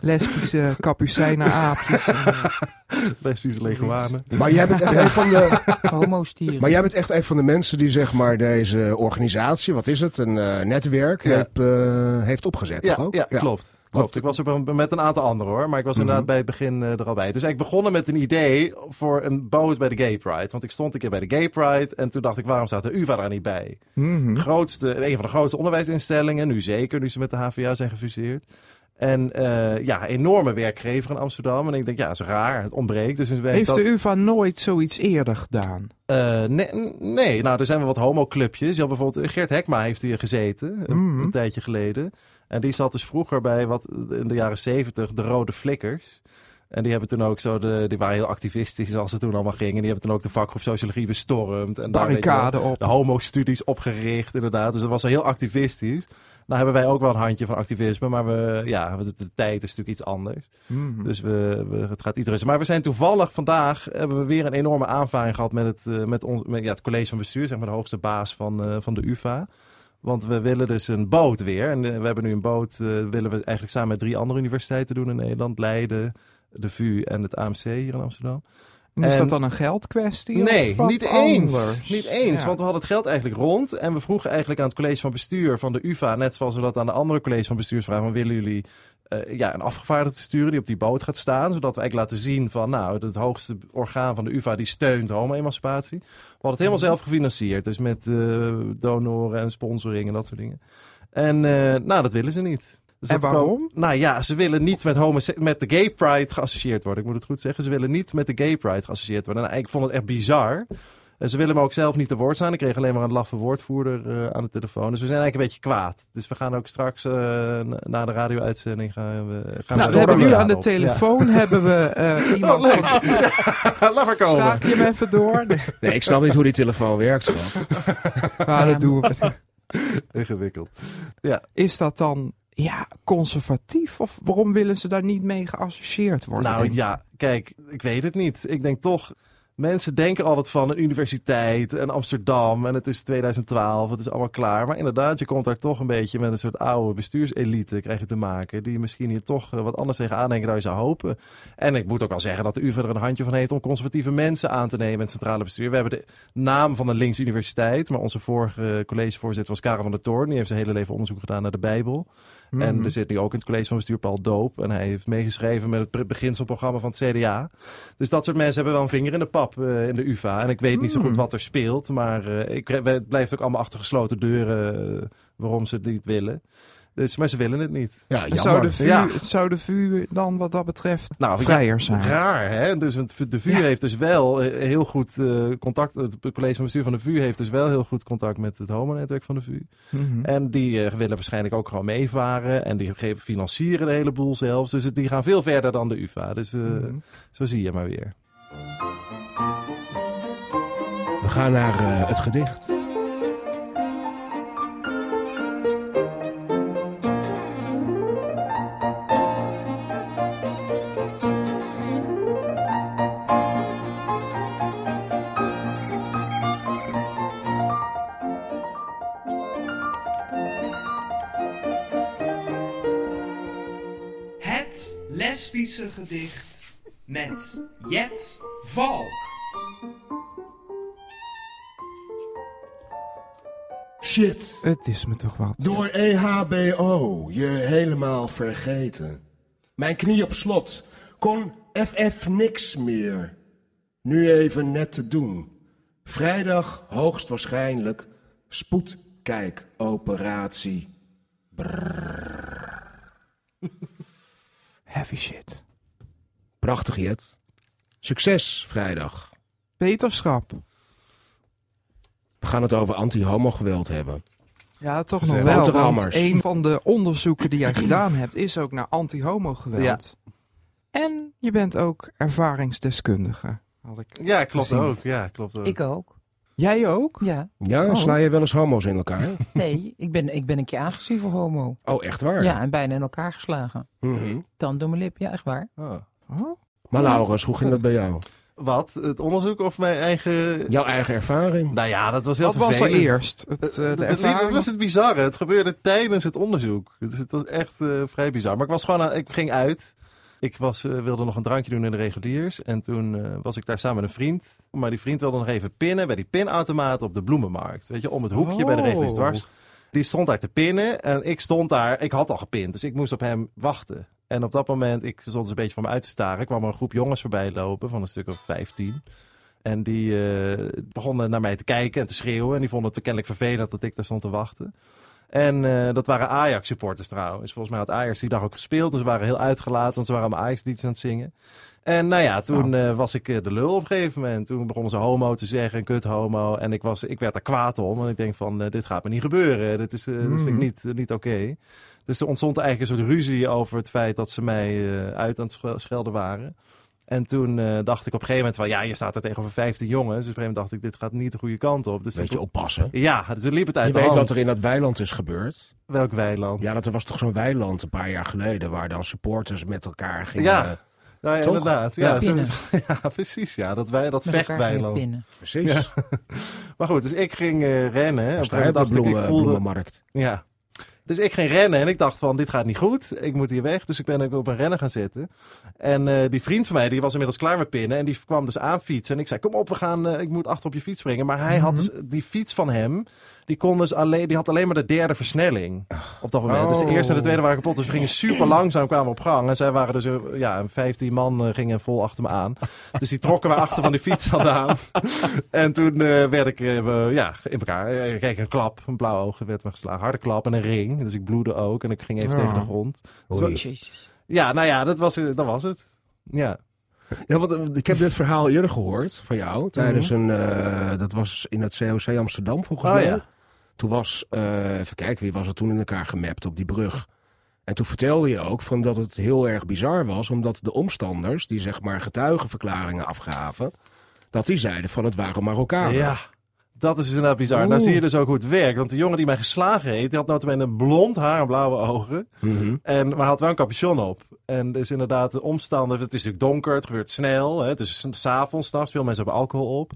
lesbische kapucijnen aapjes. En, eh, [laughs] lesbische leguanen. Maar jij bent echt een van de, [laughs] Homo-stieren. maar jij bent echt een van de mensen die zeg maar deze organisatie, wat is het, een eh, netwerk, Ja. heeft, eh, heeft opgezet Ja, toch ook? ja, klopt. Klopt. Ik was er met een aantal anderen hoor, maar ik was Mhm. inderdaad bij het begin eh, er al bij. Het is eigenlijk begonnen met een idee voor een boot bij de Gay Pride. Want ik stond een keer bij de Gay Pride en toen dacht ik, waarom staat de UvA daar niet bij? mhm. grootste, een van de grootste onderwijsinstellingen, nu zeker, nu ze met de HVA zijn gefuseerd. En eh, ja, enorme werkgever in Amsterdam. En ik denk, ja, dat is raar, het ontbreekt. Dus Heeft dat, de UvA nooit zoiets eerder gedaan? Eh, nee, nee, nou, er zijn wel wat homoclubjes. Je had bijvoorbeeld Geert Hekma heeft hier gezeten, een, Mhm. een tijdje geleden. En die zat dus vroeger bij wat in de jaren zeventig, de Rode Flikkers. En die hebben toen ook zo, de, die waren heel activistisch als het toen allemaal ging. En die hebben toen ook de vakgroep sociologie bestormd. En daar, je Barricade op. de homo-studies opgericht, inderdaad. Dus dat was heel activistisch. Nou hebben wij ook wel een handje van activisme, maar we, ja, de, de tijd is natuurlijk iets anders. Mhm. Dus we, we, het gaat iets. Maar we zijn toevallig vandaag, hebben we weer een enorme aanvaring gehad met het, eh, met ons, met, ja, het college van bestuur, zeg maar de hoogste baas van, eh, van de UvA. Want we willen dus een boot weer. En eh, we hebben nu een boot, willen we eigenlijk samen met drie andere universiteiten doen in Nederland. Leiden, de VU en het AMC hier in Amsterdam. En is en- dat dan een geldkwestie? Nee, niet eens. anders? Niet eens, Ja. want we hadden het geld eigenlijk rond. En we vroegen eigenlijk aan het college van bestuur van de UvA, net zoals we dat aan de andere college van bestuur vragen, van willen jullie eh, ja, een afgevaardigde sturen die op die boot gaat staan, zodat we eigenlijk laten zien van, nou, het hoogste orgaan van de UvA die steunt homo-emancipatie. We hadden het helemaal zelf gefinancierd, dus met eh, donoren en sponsoring en dat soort dingen. En eh, nou, dat willen ze niet. Dus En waarom? kwam- nou ja, ze willen niet met, met de gay pride geassocieerd worden. Ik moet het goed zeggen. Ze willen niet met de gay pride geassocieerd worden. Nou, ik vond het echt bizar. En ze willen me ook zelf niet te woord staan. Ik kreeg alleen maar een laffe woordvoerder eh, aan de telefoon. Dus we zijn eigenlijk een beetje kwaad. Dus we gaan ook straks eh, na- de radio-uitzending gaan we, gaan Nou, we hebben nu aan de op. telefoon [laughs] hebben we eh, iemand Oh, van... Ja. Laat maar komen. Schakel je hem even door? Nee, Nee, ik snap niet hoe die telefoon werkt. schat. nou, dat doen we. [laughs] Ingewikkeld. Is dat dan ja, conservatief? Of waarom willen ze daar niet mee geassocieerd worden? Nou ja, kijk, ik weet het niet. Ik denk toch, mensen denken altijd van een universiteit en Amsterdam en het is 2012, het is allemaal klaar. Maar inderdaad, je komt daar toch een beetje met een soort oude bestuurselite krijg je te maken, die misschien hier toch eh, wat anders tegenaan denken dan je zou hopen. En ik moet ook wel zeggen dat de UvA er een handje van heeft om conservatieve mensen aan te nemen in het centrale bestuur. We hebben de naam van een linkse universiteit, maar onze vorige collegevoorzitter was Karel van der Toorn. Die heeft zijn hele leven onderzoek gedaan naar de Bijbel. En Mhm. er zit nu ook in het college van bestuur Paul Doop. En hij heeft meegeschreven met het beginselprogramma van het CDA. Dus dat soort mensen hebben wel een vinger in de pap eh, in de UvA. En ik weet niet zo goed Hmm. wat er speelt. Maar eh, ik, het blijft ook allemaal achter gesloten deuren eh, waarom ze het niet willen. Dus, maar ze willen het niet. Ja, zou, de. VU, Ja. zou de VU dan wat dat betreft Nou, vrijer zijn? Raar, hè? Dus de VU Ja. heeft dus wel eh, heel goed eh, contact. Het college van bestuur van de VU heeft dus wel heel goed contact met het homo-netwerk van de VU. Mhm. En die eh, willen waarschijnlijk ook gewoon meevaren. En die geven, financieren de hele boel zelfs. Dus het- die gaan veel verder dan de UvA. Dus eh, Mhm. zo zie je maar weer. We gaan naar het gedicht. Gedicht met Jet Valk. Shit. Het is me toch wat. Door EHBO je helemaal vergeten. Mijn knie op slot. Kon FF niks meer. Nu even net te doen. Vrijdag hoogstwaarschijnlijk spoedkijkoperatie. Heavy shit. Prachtig, Jet. Succes vrijdag. Beterschap. We gaan het over anti-homo-geweld hebben. Ja, toch nog wel. Want een van de onderzoeken die jij [clears throat] gedaan hebt is ook naar anti-homo-geweld. En je bent ook ervaringsdeskundige. Had ik. Ja, klopt Gezien. ook. Ja, klopt ook. Ik ook. Jij ook? Ja. Ja, Oh. sla je wel eens homo's in elkaar? [laughs] Nee, ik ben, ik ben een keer aangezien voor homo. Oh, echt waar? Ja, en bijna in elkaar geslagen. Mhm. Dan door mijn lip, ja, echt waar. Ah. Oh. Maar Laurens, hoe ging dat bij jou? Wat? Het onderzoek of mijn eigen... Jouw eigen ervaring? Nou ja, dat was heel Wat was er eerst? Het, eh, de het- ervaring? Dat was het bizarre. Het gebeurde tijdens het onderzoek. Dus het was echt eh, vrij bizar. Maar ik was gewoon, aan- ik ging uit. Ik was, eh, wilde nog een drankje doen in de reguliers. En toen eh, was ik daar samen met een vriend. Maar die vriend wilde nog even pinnen bij die pinautomaat op de bloemenmarkt. Weet je, om het hoekje bij de Oh. reguliers dwars. Die stond daar te pinnen. En ik stond daar, ik had al gepint. Dus ik moest op hem wachten. En op dat moment, ik stond dus een beetje voor me uit te staren. kwam er een groep jongens voorbij lopen van een stuk of 15. En die eh, begonnen naar mij te kijken en te schreeuwen. En die vonden het kennelijk vervelend dat ik daar stond te wachten. En eh, dat waren Ajax-supporters trouwens. Volgens mij had Ajax die dag ook gespeeld. Dus ze waren heel uitgelaten, want ze waren allemaal Ajax-liedjes aan het zingen. En nou ja, toen eh, was ik de lul op een gegeven moment. Toen begonnen ze homo te zeggen, kut homo. En ik, was, ik werd er kwaad om. En ik denk van, dit gaat me niet gebeuren. Dit, is, dit vind ik niet, eh, niet oké. Dus er ontstond eigenlijk een soort ruzie over het feit dat ze mij eh, uit aan het sch- schelden waren. En toen eh, dacht ik op een gegeven moment van, ja, je staat er tegenover 15 jongens. Dus op een gegeven moment dacht ik, dit gaat niet de goede kant op. Dus Weet je, toen- oppassen. Ja, dus toen liep het uit Je de weet hand. wat er in dat weiland is gebeurd. Welk weiland? Ja, dat er was toch zo'n weiland een paar jaar geleden... waar dan supporters met elkaar gingen... Ja. Nou ja, Toch? inderdaad. Ja. Ja, [laughs] precies. Ja, dat, wij, dat vechtweiland. precies. Ja. [laughs] Maar goed, dus ik ging eh, rennen. En op een Dus dacht ik, ik voelde... bloemenmarkt. Ja. Dus ik ging rennen en ik dacht van, dit gaat niet goed. Ik moet hier weg. Dus ik ben ook op een rennen gaan zitten. En eh, die vriend van mij, die was inmiddels klaar met pinnen. En die kwam dus aan fietsen. En ik zei, kom op, we gaan, eh, ik moet achter op je fiets springen. Maar hij had dus, die fiets van hem, die, kon dus alleen, die had alleen maar de derde versnelling op dat moment. Dus de eerste en de tweede waren kapot. Dus we gingen super langzaam, kwamen op gang. En zij waren dus, eh, ja, een 15 man eh, gingen vol achter me aan. Dus die trokken we achter van die fiets vandaan. En toen eh, werd ik we- ja, in elkaar. Ik kreeg een klap, een blauw oog werd me geslagen. Harde klap en een ring. Dus ik bloedde ook. En ik ging even Ja. tegen de grond. Jezus. Ja, nou ja, dat was, dat was het. Ja. Ja, want ik heb dit verhaal eerder gehoord van jou. Tijdens Mhm. een, eh, dat was in het COC Amsterdam volgens Oh mij. ja. Toen was, eh, even kijken, wie was er toen in elkaar gemapt op die brug? En toen vertelde je ook van dat het heel erg bizar was, omdat de omstanders, die zeg maar getuigenverklaringen afgaven, dat die zeiden van het waren Marokkanen. Ja. Dat is inderdaad bizar. Nou zie je dus ook hoe het werkt. Want de jongen die mij geslagen heeft, die had notabene een blond haar en blauwe ogen. Mhm. En, maar had wel een capuchon op. En dus inderdaad de omstanders. Het is natuurlijk donker, het gebeurt snel. Hè. Het is s'avonds, s'nachts. Veel mensen hebben alcohol op.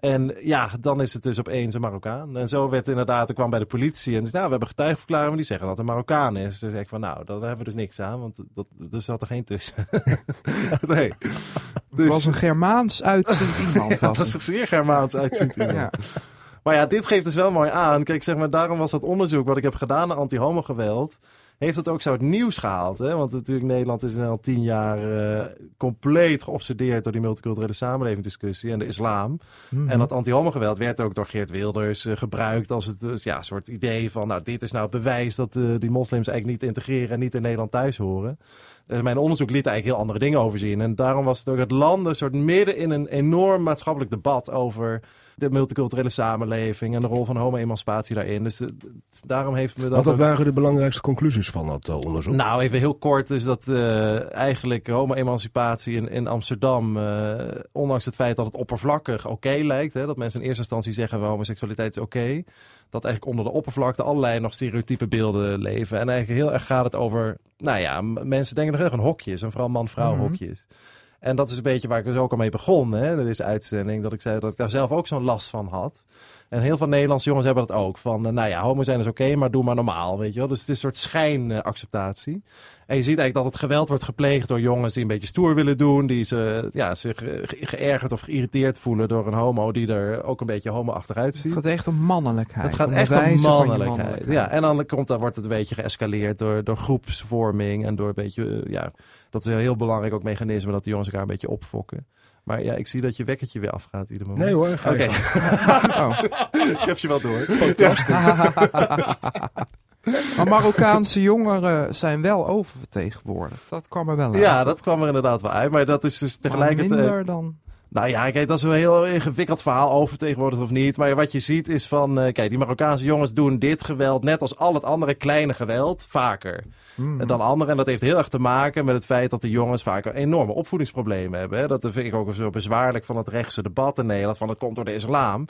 En ja, dan is het dus opeens een Marokkaan. En zo werd inderdaad, er kwam bij de politie. En dus, nou, we hebben getuigenverklaring, maar die zeggen dat het een Marokkaan is. Dus ik van, nou, daar hebben we dus niks aan. Want dat, er zat er geen tussen. [laughs] nee. Het was een Germaans uitziend iemand. Dus- [laughs] Ja, was het was een zeer Germaans uitziend. iemand. Ja. Maar ja, dit geeft dus wel mooi aan. Kijk, zeg maar, daarom was dat onderzoek wat ik heb gedaan naar anti-homo-geweld. Heeft het ook zo het nieuws gehaald. Hè? Want natuurlijk Nederland is al tien jaar eh, compleet geobsedeerd door die multiculturele samenleving discussie en de islam. Mhm. En dat anti-homo-geweld werd ook door Geert Wilders eh, gebruikt als het dus, ja, soort idee van, nou, dit is nou het bewijs dat eh, die moslims eigenlijk niet integreren en niet in Nederland thuis horen. Mijn onderzoek liet eigenlijk heel andere dingen over zien. En daarom was het ook het land een soort midden in een enorm maatschappelijk debat over de multiculturele samenleving en de rol van homo-emancipatie daarin. Dus eh, daarom heeft me dat... Want wat ook- waren de belangrijkste conclusies van dat eh, onderzoek? nou, even heel kort is dat eh, eigenlijk homo-emancipatie in, in Amsterdam, eh, ondanks het feit dat het oppervlakkig oké lijkt, hè, dat mensen in eerste instantie zeggen wel homoseksualiteit is oké, dat eigenlijk onder de oppervlakte allerlei nog stereotype beelden leven. En eigenlijk heel erg gaat het over, nou ja, mensen denken nog heel erg aan hokjes en vooral man-vrouw Mhm. hokjes. En dat is een beetje waar ik dus ook al mee begon, hè, in deze uitzending, dat ik zei dat ik daar zelf ook zo'n last van had. En heel veel Nederlandse jongens hebben dat ook. Van, eh, nou ja, homo zijn is oké, maar doe maar normaal, weet je wel. Dus het is een soort schijnacceptatie. En je ziet eigenlijk dat het geweld wordt gepleegd door jongens die een beetje stoer willen doen. Die ze, ja, zich eh, ge- geërgerd of geïrriteerd voelen door een homo die er ook een beetje homo-achtig Het uitziet. gaat echt om mannelijkheid. Het gaat om echt om mannelijkheid. Ja, en dan komt, dan wordt het een beetje geëscaleerd door, door groepsvorming en door een beetje, eh, ja, dat is een heel belangrijk ook mechanisme dat de jongens elkaar een beetje opfokken. Maar ja, ik zie dat je wekkertje weer afgaat ieder moment. Nee hoor, ga Oké, je gang. [laughs] Oh. ik heb je wel door. [laughs] Maar Marokkaanse jongeren zijn wel oververtegenwoordigd. Dat kwam er wel uit. Ja, dat kwam er inderdaad wel uit. Maar dat is dus Maar tegelijkertijd... minder dan... Nou ja, kijk, dat is een heel ingewikkeld verhaal over tegenwoordig of niet. Maar wat je ziet is van, eh, kijk, die Marokkaanse jongens doen dit geweld net als al het andere kleine geweld vaker Mm. dan anderen. En dat heeft heel erg te maken met het feit dat de jongens vaak enorme opvoedingsproblemen hebben. Hè. Dat vind ik ook zo bezwaarlijk van het rechtse debat in Nederland, van het komt door de islam.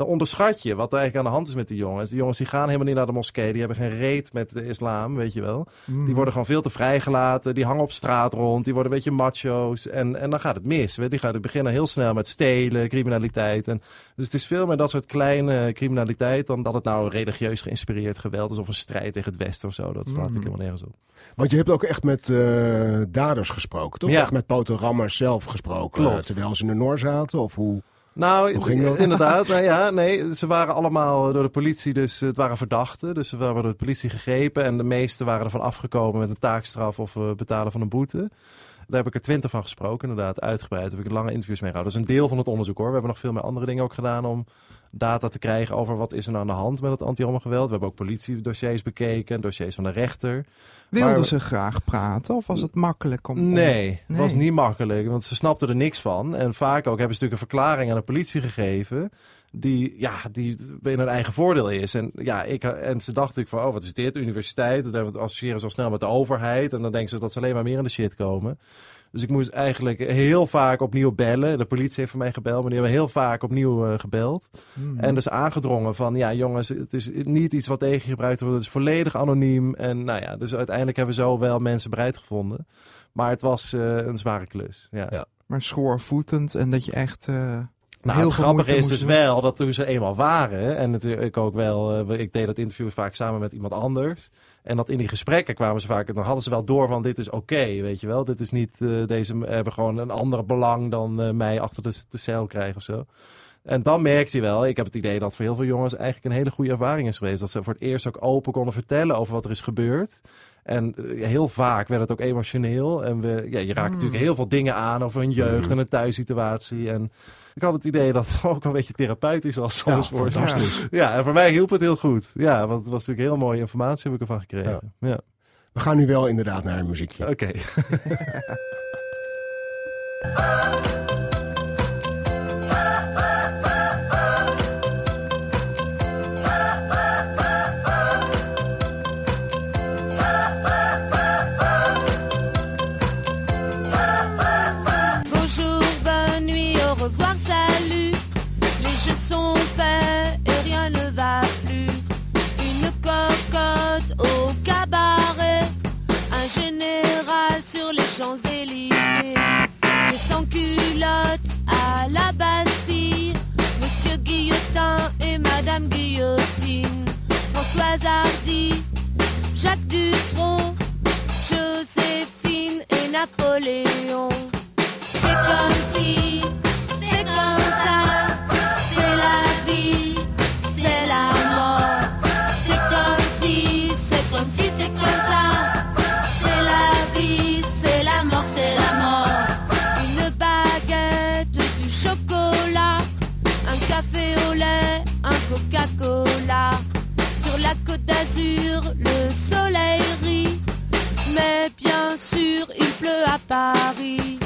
Dan onderschat je wat er eigenlijk aan de hand is met die jongens. Die jongens die gaan helemaal niet naar de moskee, die hebben geen reet met de islam, weet je wel. Mm. Die worden gewoon veel te vrijgelaten. Die hangen op straat rond. Die worden een beetje macho's. En, en dan gaat het mis. Die gaan die beginnen heel snel met stelen, criminaliteit. En, dus het is veel meer dat soort kleine criminaliteit... dan dat het nou religieus geïnspireerd geweld is... of een strijd tegen het Westen of zo. Dat slaat Mm. natuurlijk helemaal nergens op. Want je hebt ook echt met eh, daders gesproken, toch? Ja. Echt met potenrammers zelf gesproken. Klopt. terwijl ze in de Noor zaten? Of hoe? Nou, Hoe ging dat? inderdaad. Nou ja, nee, ze waren allemaal door de politie, dus het waren verdachten. Dus ze waren door de politie gegrepen. En de meeste waren ervan afgekomen met een taakstraf of eh, betalen van een boete. Daar heb ik er twintig van gesproken, inderdaad, uitgebreid. Daar heb ik lange interviews mee gehouden. Dat is een deel van het onderzoek hoor. We hebben nog veel meer andere dingen ook gedaan om data te krijgen over wat is er nou aan de hand met het anti-homogeweld. We hebben ook politiedossiers bekeken, dossiers van de rechter. Wilden Maar- ze graag praten of was het makkelijk om... Nee, het was niet makkelijk, want ze snapten er niks van. En vaak ook hebben ze natuurlijk een verklaring aan de politie gegeven. die, ja, die in hun eigen voordeel is. En, ja, ik, en ze dachten ik van, oh, wat is dit? Universiteit. Het associëren zo snel met de overheid. En dan denken ze dat ze alleen maar meer in de shit komen. Dus ik moest eigenlijk heel vaak opnieuw bellen. De politie heeft voor mij gebeld, maar die hebben heel vaak opnieuw eh, gebeld. En dus aangedrongen van, ja jongens, het is niet iets wat tegen je gebruikt wordt. Het is volledig anoniem. En nou ja, dus uiteindelijk hebben we zo wel mensen bereid gevonden. Maar het was eh, een zware klus. Ja. Ja. Maar schoorvoetend en dat je echt... eh, Nou, heel het grappige is dus doen. wel dat toen ze eenmaal waren, en natuurlijk ik ook wel, eh, ik deed dat interview vaak samen met iemand anders. En dat in die gesprekken kwamen ze vaak, dan hadden ze wel door van dit is oké, weet je wel. Dit is niet, eh, deze hebben gewoon een ander belang dan eh, mij achter de, de cel krijgen of zo. En dan merkte je wel, ik heb het idee dat voor heel veel jongens eigenlijk een hele goede ervaring is geweest. Dat ze voor het eerst ook open konden vertellen over wat er is gebeurd. En eh, heel vaak werd het ook emotioneel. En we, ja, je raakt natuurlijk heel veel dingen aan over hun jeugd en een thuissituatie. En ik had het idee dat het ook wel een beetje therapeutisch was soms Ja, ze. fantastisch. [laughs] Ja, en voor mij hielp het heel goed. Ja, want het was natuurlijk heel mooie informatie heb ik ervan gekregen. Ja. We gaan nu wel inderdaad naar een muziekje. Oké. [laughs] Madame Guillotine, Françoise Hardy, Jacques Dutronc, Joséphine et Napoléon. C'est comme si, mais bien sûr, il pleut à Paris.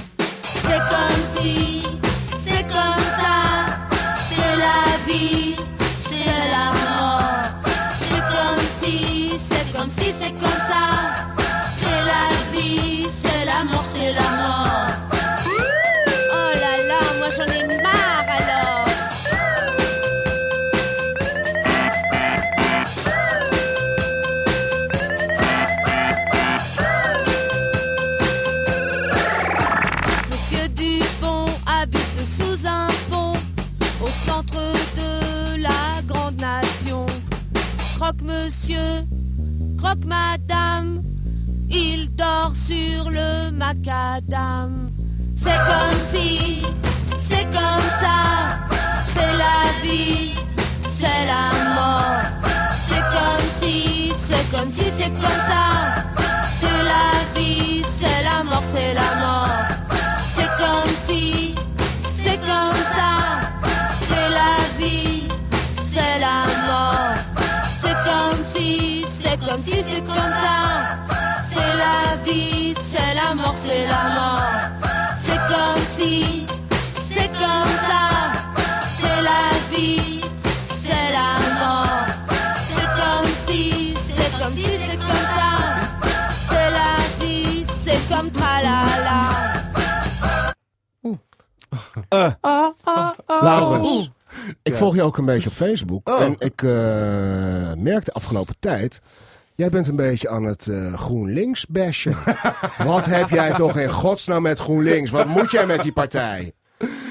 C'est comme ça, c'est la vie, c'est la mort, c'est la mort. C'est comme si, c'est comme ça, c'est la vie, c'est la mort. C'est comme si, c'est comme si, c'est comme ça, c'est la vie, c'est la mort, c'est la mort. C'est comme si, c'est comme ça, tralala. Laurens, ik Ja. volg je ook een beetje op Facebook. Oh. En ik eh merk de afgelopen tijd... Jij bent een beetje aan het eh, GroenLinks bashen. [laughs] Wat heb jij toch in godsnaam met GroenLinks? Wat moet jij met die partij?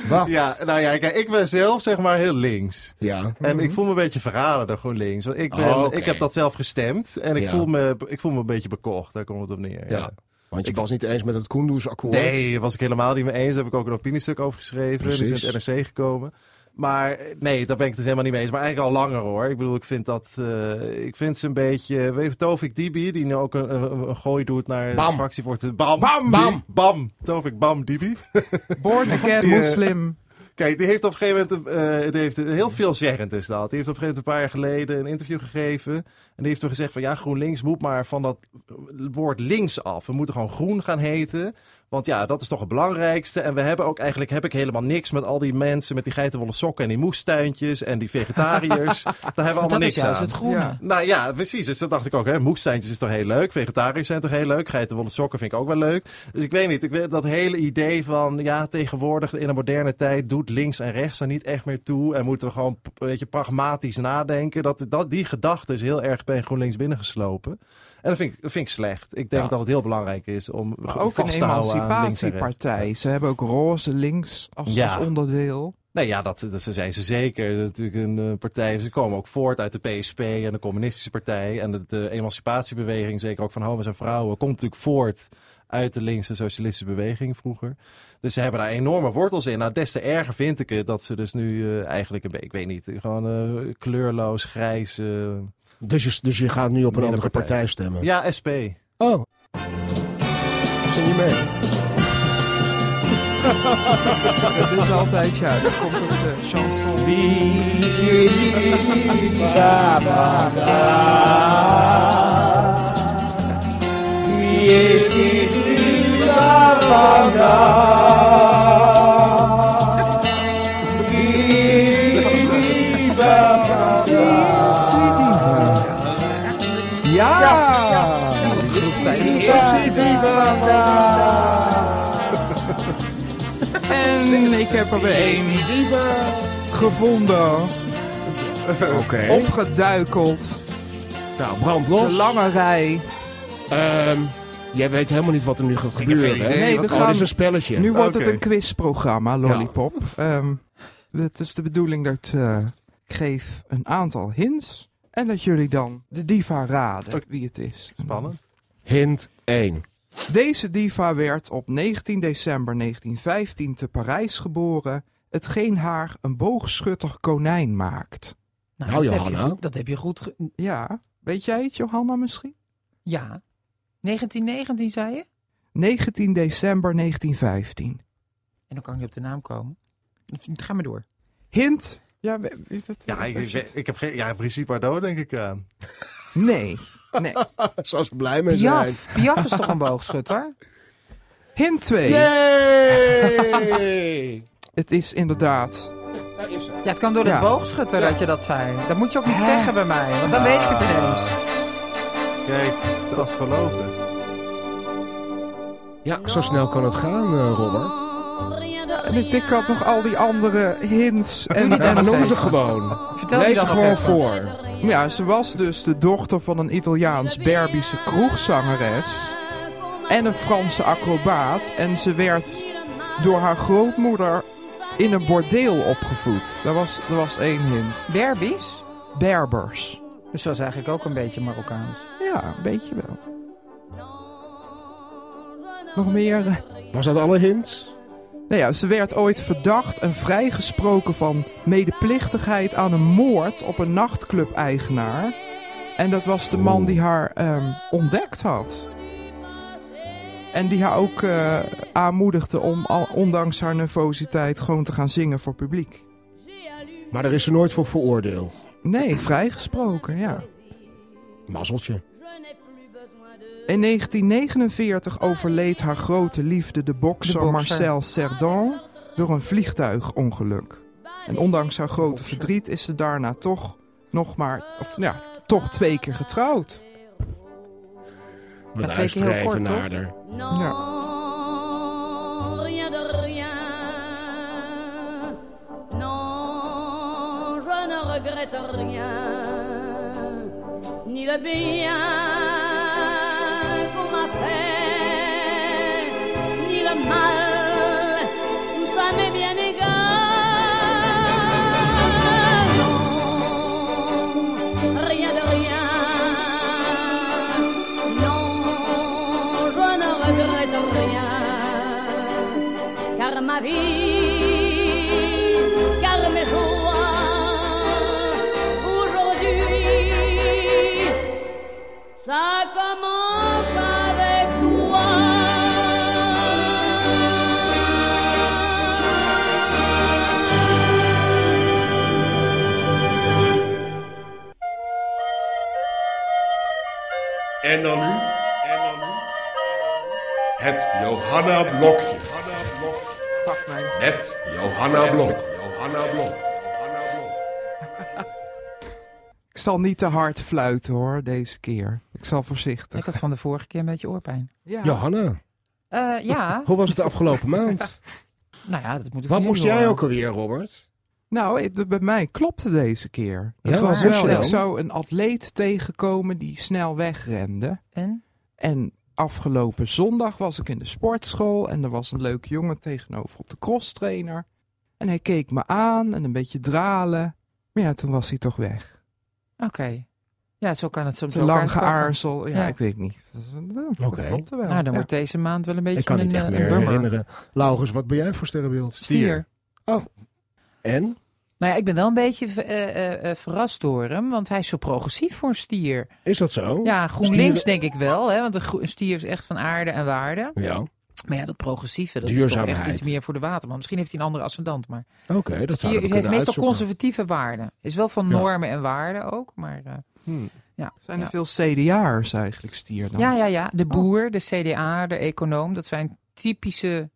Wat? Ja, nou ja, kijk, ik ben zelf zeg maar heel links. Ja. En ik voel me een beetje verraden door GroenLinks. Want ik, ben, Oh, ik heb dat zelf gestemd. En ik, Ja. voel me, ik voel me een beetje bekocht. Daar komt het op neer. Ja. Ja. Want je Ik- was niet eens met het Kunduz-akkoord. Nee, daar was ik helemaal niet mee eens. Daar heb ik ook een opiniestuk over geschreven. Die is in het NRC gekomen. Maar nee, daar ben ik het dus helemaal niet mee eens. Maar eigenlijk al langer hoor. Ik bedoel, ik vind dat... eh, ik vind ze een beetje... Weet je, Tovik Dibi, die nu ook een, een, een gooi doet naar Bam. de fractie voor het... Bam! Bam, bam. Bam! Tovik Bam Dibi. Born again eh, moslim. Kijk, die heeft op een gegeven moment, eh, heeft heel veelzeggend is dat. Die heeft op een gegeven moment een paar jaar geleden een interview gegeven. En die heeft toen gezegd van ja, GroenLinks moet maar van dat woord links af. We moeten gewoon groen gaan heten. Want ja, dat is toch het belangrijkste. En we hebben ook eigenlijk heb ik helemaal niks met al die mensen met die geitenwolle sokken en die moestuintjes en die vegetariërs. [laughs] Daar hebben we allemaal Dat is niks juist aan. het groene. Ja. Nou ja, precies. Dus dat dacht ik ook. Hè. Moestuintjes is toch heel leuk. Vegetariërs zijn toch heel leuk. Geitenwolle sokken vind ik ook wel leuk. Dus ik weet niet. Ik weet dat hele idee van ja, tegenwoordig in een moderne tijd doet links en rechts er niet echt meer toe. En moeten we gewoon een beetje pragmatisch nadenken. Dat, dat, die gedachte is heel erg bij GroenLinks binnengeslopen. En dat vind ik, dat vind ik slecht. Ik denk Ja. dat het heel belangrijk is om Maar ook een vast emancipatiepartij. Ze hebben ook roze links als, Ja. als onderdeel. Nee, ja, dat, dat zijn ze zeker. Dat is natuurlijk een eh, partij. Ze komen ook voort uit de PSP en de Communistische Partij. En de, de emancipatiebeweging, zeker ook van homo's en vrouwen, komt natuurlijk voort uit de linkse socialistische beweging vroeger. Dus ze hebben daar enorme wortels in. Nou, des te erger vind ik het dat ze dus nu eh, eigenlijk een beetje, ik weet niet, gewoon eh, kleurloos, grijs. Dus je, dus je gaat nu op een andere partij stemmen? ja, SP. Oh. Zing je mee? Het is altijd, ja, dan komt het eh, chanson. Ja! Ik heb er weer één gevonden, [laughs] Oké. opgeduikeld. Nou, brand los. De lange rij. Ehm, jij weet helemaal niet wat er nu gaat gebeuren. idee. Nee, we oh, gaan- dit is een spelletje. Nu wordt het een quizprogramma, Lollipop. Ehm, het is de bedoeling dat eh, ik geef een aantal hints. En dat jullie dan de diva raden wie het is. Spannend. Hint 1. Deze diva werd op 19 december 1915 te Parijs geboren. Hetgeen haar een boogschutter konijn maakt. Nou, dat heb je Johanna. goed- Dat heb je goed... ge- Ja, weet jij het, Johanna, misschien? Ja. 1919 zei je? 19 december 1915. En dan kan ik niet op de naam komen. Ga maar door. Hint? Ja, is dat, Ja, ik, is ik, het- ik heb geen. Ja, Brigitte Bardot denk ik aan. Nee, nee. [laughs] Zou ze blij mee zijn. Piaf. Piaf is toch een boogschutter? Hint 2. Yay! [laughs] Het is inderdaad Ja, het kan door Ja. de boogschutter dat je dat zei. Dat moet je ook niet Hè? zeggen bij mij, want dan weet ik het ineens. Kijk, de astrologen. Ja, zo snel kan het gaan, eh, Robert. En ik, had nog al die andere hints. En, nog noem ze gewoon. Vertel Lees ze gewoon even. voor. Ja, ze was dus de dochter van een Italiaans-Berbische kroegzangeres. En een Franse acrobaat. En ze werd door haar grootmoeder in een bordeel opgevoed. Dat was, dat was één hint. Berbies? Berbers. Dus dat is eigenlijk ook een beetje Marokkaans. Ja, een beetje wel. Nog meer? Was dat alle hints? Nou ja, ze werd ooit verdacht en vrijgesproken van medeplichtigheid aan een moord op een nachtclub-eigenaar. En dat was de man die haar ehm, ontdekt had. En die haar ook eh, aanmoedigde om, al, ondanks haar nervositeit, gewoon te gaan zingen voor publiek. Maar daar is ze nooit voor veroordeeld. Nee, vrijgesproken, ja. Mazzeltje. In 1949 overleed haar grote liefde, de bokser, De bokser. Marcel Cerdan, door een vliegtuigongeluk. En ondanks haar grote verdriet is ze daarna toch nog maar, of ja, toch twee keer getrouwd. We Ja, twee keer heel kort, even toch? naar haar. Ja. rien de rien. Non, je ne regrette rien. Ni le bien mal, tout ça m'est bien égal. Non, rien de rien. Non, je ne regrette rien. Car ma vie, Johanna Blokje. Pak mij. Met Johanna Blok. Johanna Blok. Johanna Blok. Ik zal niet te hard fluiten hoor, deze keer. Ik zal voorzichtig. Ik had van de vorige keer een beetje oorpijn. Ja. Johanna, Eh, ja, [laughs] hoe was het de afgelopen maand? [laughs] nou ja, dat moet ik Wat moest jij ook alweer, Robert? Nou, het- bij mij klopte deze keer. Ja, Het was wel, ik zou een atleet tegenkomen die snel wegrende. En? En afgelopen zondag was ik in de sportschool en er was een leuke jongen tegenover op de crosstrainer. En hij keek me aan en een beetje dralen. Maar ja, toen was hij toch weg. Oké. Ja, zo kan het soms Te ook lang geaarzel. Ja, Ja. ik weet niet. Oké. Nou, dan Ja. wordt deze maand wel een beetje Ik kan een, niet echt eh, meer herinneren. Laurens, wat ben jij voor sterrenbeeld? Stier. En? Nou ja, ik ben wel een beetje eh, eh, eh, verrast door hem, want hij is zo progressief voor een stier. Is dat zo? Ja, GroenLinks Stieren- denk ik wel, hè, want een, stier is echt van aarde en waarde. Ja, Maar ja, dat progressieve, dat is toch echt iets meer voor de waterman. Misschien heeft hij een andere ascendant, maar oké. dat stier zouden we heeft meestal uitzoeken. conservatieve waarden. Is wel van Ja. normen en waarden ook, maar eh, Hmm. ja. Zijn er ja. veel CDA'ers eigenlijk, stier dan? Ja, ja, ja. De boer, de CDA, de econoom, dat zijn typische.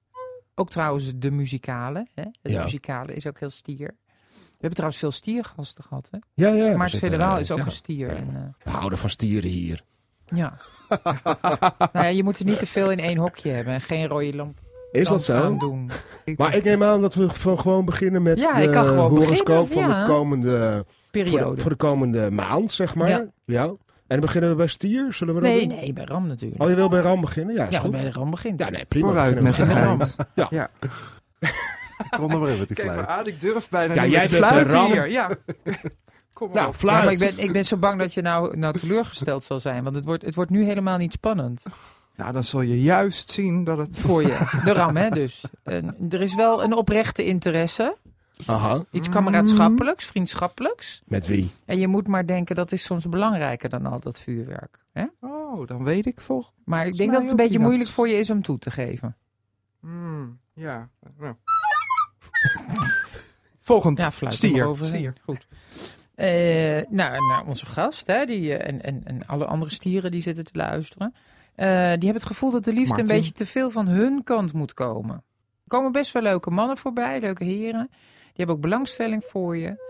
Ook trouwens de muzikale. Hè? De Ja. muzikale is ook heel stier. We hebben trouwens veel stiergasten gehad. Hè? Ja, ja. zitten, Federaal eh, is ook ja. een stier. En, eh, We houden van stieren hier. ja. [laughs] nou ja, je moet er niet te veel in één hokje hebben. En geen rode lamp Is dat zo? aandoen. Maar ik neem aan dat we van gewoon beginnen met Ja, de ik kan gewoon horoscoop beginnen, van ja. de komende, voor Periode. de, voor de komende maand, zeg maar. Ja. Ja. En dan beginnen we bij stier, zullen we dat nee, doen? nee, bij Ram natuurlijk. Oh, je wil bij Ram beginnen? Ja, is ja, goed. bij de Ram begint. Ja, nee, prima. Vooruit Beginnen met de Ram. Ja. [laughs] Kom er maar in met die Kijk maar fluit. aan, ik durf bijna Ja, niet jij bent fluit hier. Ja. [laughs] Kom maar Nou, op. Ja, fluit. maar ik ben, ik ben zo bang dat je nou, nou teleurgesteld zal zijn. Want het wordt, het wordt nu helemaal niet spannend. Nou, dan zul je juist zien dat het... voor je. [laughs] De ram, hè, dus. En er is wel een oprechte interesse. Aha. Iets kameraadschappelijks, vriendschappelijks. Met wie? En je moet maar denken, dat is soms belangrijker dan al dat vuurwerk. Hè? Oh, dan weet ik vol. Maar ik Volgens denk dat het een beetje moeilijk dat- voor je is om toe te geven. Hmm, ja. Nou. [laughs] Volgend. Ja, fluit er stier. stier. Goed. Eh, nou, nou, onze gast hè, die, eh, en, en, en alle andere stieren die zitten te luisteren. eh, die hebben het gevoel dat de liefde Martin. een beetje te veel van hun kant moet komen. Er komen best wel leuke mannen voorbij, leuke heren. Die hebben ook belangstelling voor je.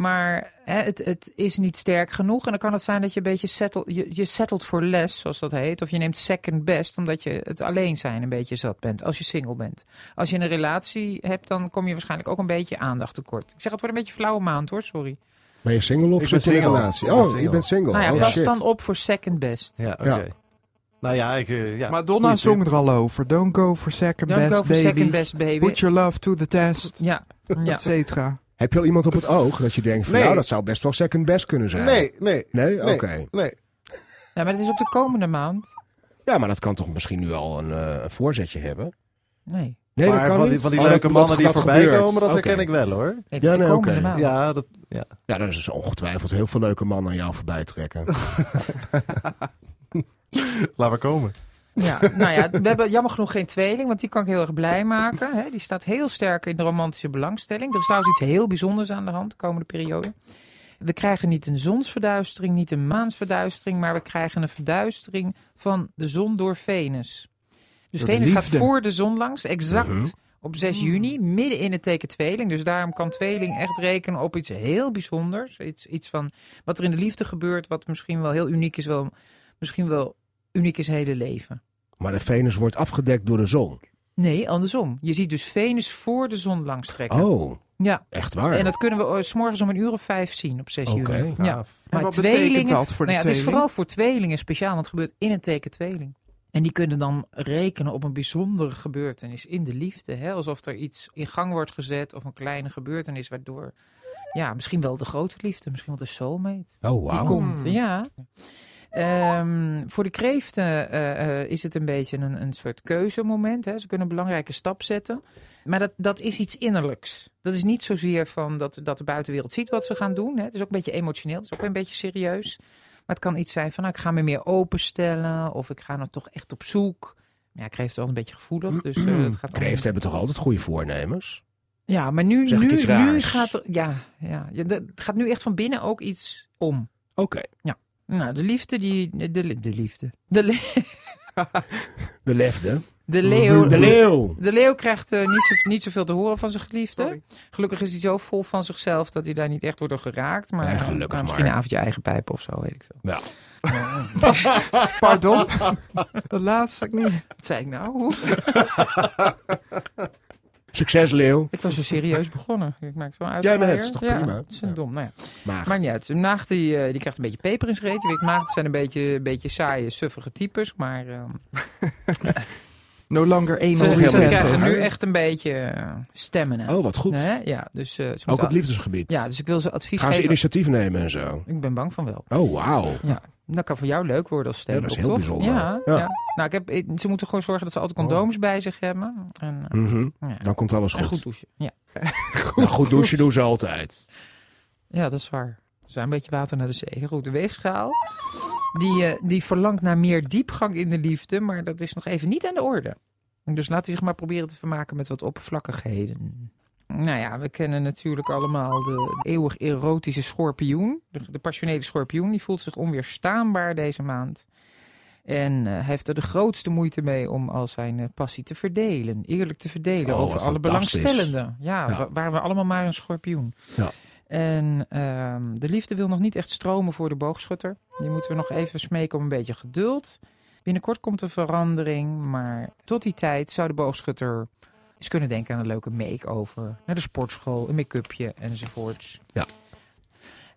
Maar hè, het, het is niet sterk genoeg. En dan kan het zijn dat je een beetje settle, je, je settelt voor less, zoals dat heet. Of je neemt second best, omdat je het alleen zijn een beetje zat bent. Als je single bent. Als je een relatie hebt, dan kom je waarschijnlijk ook een beetje aandacht tekort. Ik zeg, het wordt een beetje flauwe maand hoor, sorry. Ben je single of Ik zit ben je in relatie? Ik ben Oh, single. je bent single. Nou ja, oh, pas shit. dan op voor second best. Ja, oké. Ja. Nou ja, ik... eh, ja. Madonna zong er al over. Don't go for second Don't best, go for baby. second best, baby. Put your love to the test, Ja, ja. et cetera. Heb je al iemand op het oog dat je denkt van Nee. nou, dat zou best wel second best kunnen zijn? Nee, nee. Nee? Oké. Nee. nee. ja, maar het is op de komende maand. Ja, maar dat kan toch misschien nu al een, eh, een voorzetje hebben? Nee, Nee, maar dat kan van die, niet. van die Oh, leuke mannen die voorbij gebeurt. komen, dat herken ik wel hoor. het is Ja, de nee, komende oké. maand. Ja, dat, ja. Ja, dan is er ongetwijfeld heel veel leuke mannen aan jou voorbij trekken. [laughs] laat maar komen. Ja, [laughs] nou ja, we hebben jammer genoeg geen tweeling, want die kan ik heel erg blij maken. Hè. Die staat heel sterk in de romantische belangstelling. Er is trouwens iets heel bijzonders aan de hand de komende periode. We krijgen niet een zonsverduistering, niet een maansverduistering, maar we krijgen een verduistering van de zon door Venus. Dus Door Venus gaat voor de zon langs, exact Mhm. op 6 juni, midden in het teken tweeling. Dus daarom kan tweeling echt rekenen op iets heel bijzonders. Iets, iets van wat er in de liefde gebeurt, wat misschien wel heel uniek is, wel, misschien wel uniek is hele leven. Maar de Venus wordt afgedekt door de zon. Nee, andersom. Je ziet dus Venus voor de zon langs trekken. Oh, Ja, echt waar? en dat kunnen we eh, s morgens om een uur of vijf zien op 6 Oké. Ja. En Maar wat tweelingen, betekent dat voor de nou ja, het is tweeling? vooral voor tweelingen speciaal, want het gebeurt in een teken tweeling. En die kunnen dan rekenen op een bijzondere gebeurtenis in de liefde. Hè? Alsof er iets in gang wordt gezet of een kleine gebeurtenis waardoor... Ja, misschien wel de grote liefde, misschien wel de soulmate. Oh, Die wauw. komt, Hmm. ja. Ehm, voor de kreeften eh, eh, is het een beetje een, een soort keuzemoment. Hè. Ze kunnen een belangrijke stap zetten. Maar dat, dat is iets innerlijks. Dat is niet zozeer van dat, dat de buitenwereld ziet wat ze gaan doen. Hè. Het is ook een beetje emotioneel. Het is ook een beetje serieus. Maar het kan iets zijn van, nou, ik ga me meer openstellen. Of ik ga nou toch echt op zoek. Ja, kreeft wel een beetje gevoelig. Dus, het gaat Kreeft hebben toch altijd goede voornemens? Ja, maar nu, nu, nu gaat er... Ja, ja, ja, gaat nu echt van binnen ook iets om. Oké. Nou, de liefde, die, de, de liefde. De li- [laughs] De lefde. De leeuw, De leeuw. de leeuw krijgt eh, niet, zo, niet zoveel te horen van zijn geliefde. Sorry. Gelukkig is hij zo vol van zichzelf dat hij daar niet echt wordt door geraakt. Maar eh, gelukkig nou, misschien maar. een avondje eigen pijp of zo, weet ik veel. Ja. [laughs] Pardon? [laughs] Dat laatste ik niet. Wat zei ik nou? Succes, leeuw. Ik was zo serieus begonnen. Ik maak zo'n uit. Ja, nee, het is toch ja, prima? Het is een Ja. dom. Nou ja. Maar Maakt niet uit. Een maagd die, eh, die krijgt een beetje peper in zijn reet. Maagden zijn een beetje, een beetje saaie, suffige types. Maar ehm, [laughs] No longer ze, nog ze niet krijgen nu echt een beetje eh, stemmen. Oh, wat goed. Nee, ja, dus, eh, ze Ook op liefdesgebied. Ja, dus ik wil ze advies Gaan ze geven. initiatief nemen en zo? Ik ben bang van wel. Oh, wauw. Ja, dat kan voor jou leuk worden als stem. Ja, dat is heel bijzonder. Ja, Ja. ja. Nou, ik heb, ze moeten gewoon zorgen dat ze altijd condooms bij zich hebben. En, eh, Mhm. Dan komt alles en goed. goed douchen. Ja. [laughs] Nou, goed douchen doen ze altijd. ja, dat is waar. Zijn een beetje water naar de zee. Goed, de weegschaal. Die, eh, die verlangt naar meer diepgang in de liefde, maar dat is nog even niet aan de orde. Dus laat hij zich maar proberen te vermaken met wat oppervlakkigheden. Nou ja, we kennen natuurlijk allemaal de eeuwig erotische schorpioen. De, de passionele schorpioen, die voelt zich onweerstaanbaar deze maand. En hij heeft er de grootste moeite mee om al zijn eh, passie te verdelen. Eerlijk te verdelen Oh, over alle belangstellenden. Ja, Ja. wa- waren we allemaal maar een schorpioen. Ja. En ehm, de liefde wil nog niet echt stromen voor de boogschutter. Die moeten we nog even smeken om een beetje geduld. Binnenkort komt er verandering, maar tot die tijd zou de boogschutter eens kunnen denken aan een leuke make-over. Naar de sportschool, een make-upje enzovoorts. Ja.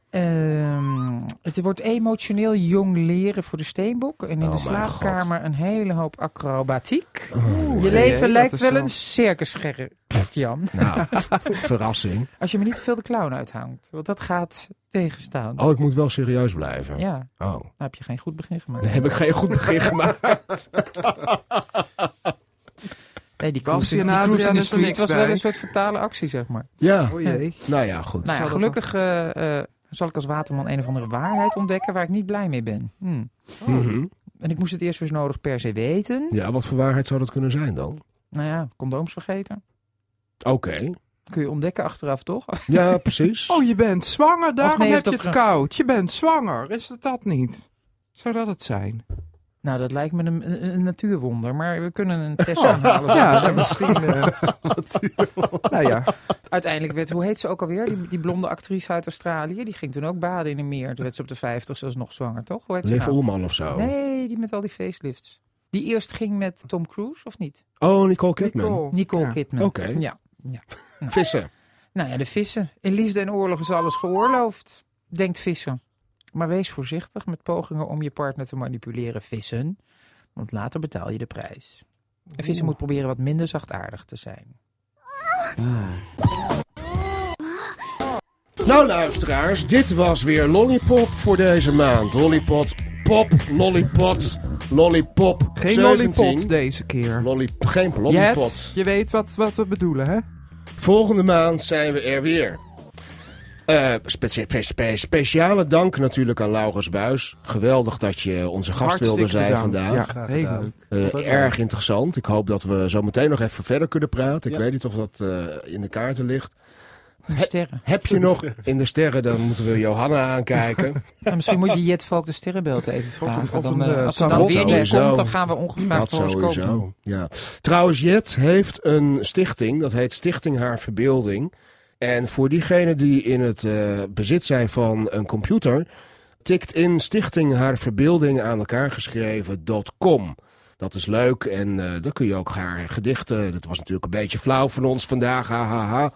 Ehm, het wordt emotioneel jong leren voor de steenbok. En in Oh, de slaapkamer een hele hoop acrobatiek. Oh, Je leven lijkt wel wel- een circusscherm, Jan. [laughs] Nou, verrassing. Als je me niet te veel de clown uithangt. Want dat gaat tegenstaan. Oh, ik moet wel serieus blijven. Ja, Oh. dan heb je geen goed begin gemaakt. Heb ik geen goed begin gemaakt. [laughs] Nee, die Was cruise, die cruise in de is street niks was wel een soort fatale actie, zeg maar. Ja, Oh jee. [laughs] nou ja, goed. Nou ja, gelukkig eh, eh, zal ik als waterman een of andere waarheid ontdekken waar ik niet blij mee ben. Hm. Mhm. En ik moest het eerst dus nodig per se weten. Ja, wat voor waarheid zou dat kunnen zijn dan? Nou ja, condooms vergeten. Oké. Kun je ontdekken achteraf, toch? Ja, precies. [laughs] Oh, je bent zwanger, daarom nee, heb je het koud. Je bent zwanger, is het dat niet? Zou dat het zijn? Nou, dat lijkt me een, natuurwonder. Maar we kunnen een test aanhalen. Ja, misschien... eh, nou ja, Uiteindelijk werd, hoe heet ze ook alweer? Die, die blonde actrice uit Australië. Die ging toen ook baden in een meer. Toen werd ze op de 50 zelfs nog zwanger, toch? Hoe heet ze Liv nou? Of zo. Nee, die met al die facelifts. Die eerst ging met Tom Cruise, of niet? Oh, Nicole Kidman. Nicole. Nicole Ja. Kidman. Oké. Ja. ja. Vissen. Nou ja, de vissen. In liefde en oorlog is alles geoorloofd. Denkt vissen. Maar wees voorzichtig met pogingen om je partner te manipuleren, vissen. Want later betaal je de prijs. En vissen moet proberen wat minder zachtaardig te zijn. Nou, luisteraars, dit was weer Lollipop voor deze maand. Lollipop, pop, lollipot, lollipop. geen 17. lollipot deze keer. Lollip, geen Je, lollipot. hebt- je weet wat, wat we bedoelen, hè? Volgende maand zijn we er weer. Eh, spe- spe- spe- speciale dank natuurlijk aan Laurens Buis. Geweldig dat je onze gast wilde zijn bedankt. vandaag. Ja, Graag heel leuk. Eh, erg interessant. Ik hoop dat we zo meteen nog even verder kunnen praten. Ik Ja. weet niet of dat eh, in de kaarten ligt. De sterren. Heb je nog in de sterren, dan moeten we Johanna aankijken. [laughs] En misschien moet je Jet Valk de sterrenbeeld even vragen. of dan, een, als ze dan weer niet komt, dan gaan we ongevraagd Dat horoscoop doen. sowieso. Ja. Trouwens, Jet heeft een stichting. Dat heet Stichting Haar Verbeelding. En voor diegenen die in het eh, bezit zijn van een computer, tikt in Stichting Haar Verbeelding aan elkaar geschreven.com. Dat is leuk en eh dan kun je ook haar gedichten. Dat was natuurlijk een beetje flauw van ons vandaag, hahaha.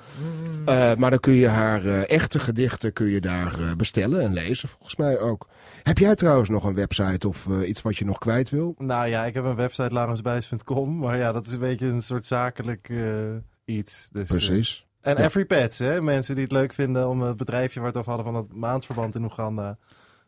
Eh, maar dan kun je haar echte gedichten kun je daar bestellen en lezen, volgens mij ook. Heb jij trouwens nog een website of iets wat je nog kwijt wil? Nou ja, ik heb een website laurensbuis.com. Maar ja, dat is een beetje een soort zakelijk iets. Dus, Precies. En Ja. Every Pets, hè? mensen die het leuk vinden om het bedrijfje waar we het over hadden van het maandverband in Oeganda.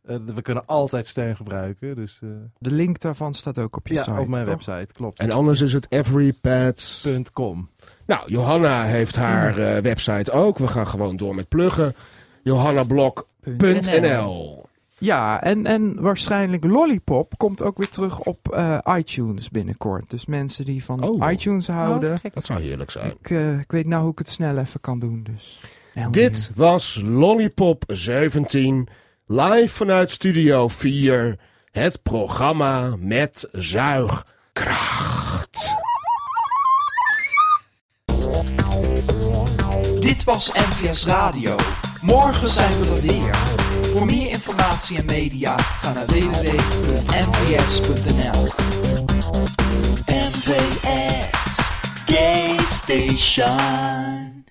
eh, we kunnen altijd steun gebruiken. Dus eh, De link daarvan staat ook op je ja, site. op mijn toch? website, klopt. En anders is het everypad. .com. Nou, Johanna heeft haar eh, website ook. We gaan gewoon door met pluggen. johannablok.nl Ja, en, en waarschijnlijk Lollipop komt ook weer terug op eh, iTunes binnenkort. Dus mensen die van Oh. iTunes Oh, houden. Dat zou heerlijk zijn. ik, eh, ik weet nou hoe ik het snel even kan doen. Dus. Heel Dit was Lollipop 17. Live vanuit Studio 4. Het programma met zuigkracht. Dit was NVS Radio. Morgen zijn we er weer. Voor meer informatie en media ga naar www.nvs.nl. MVS Gay Station.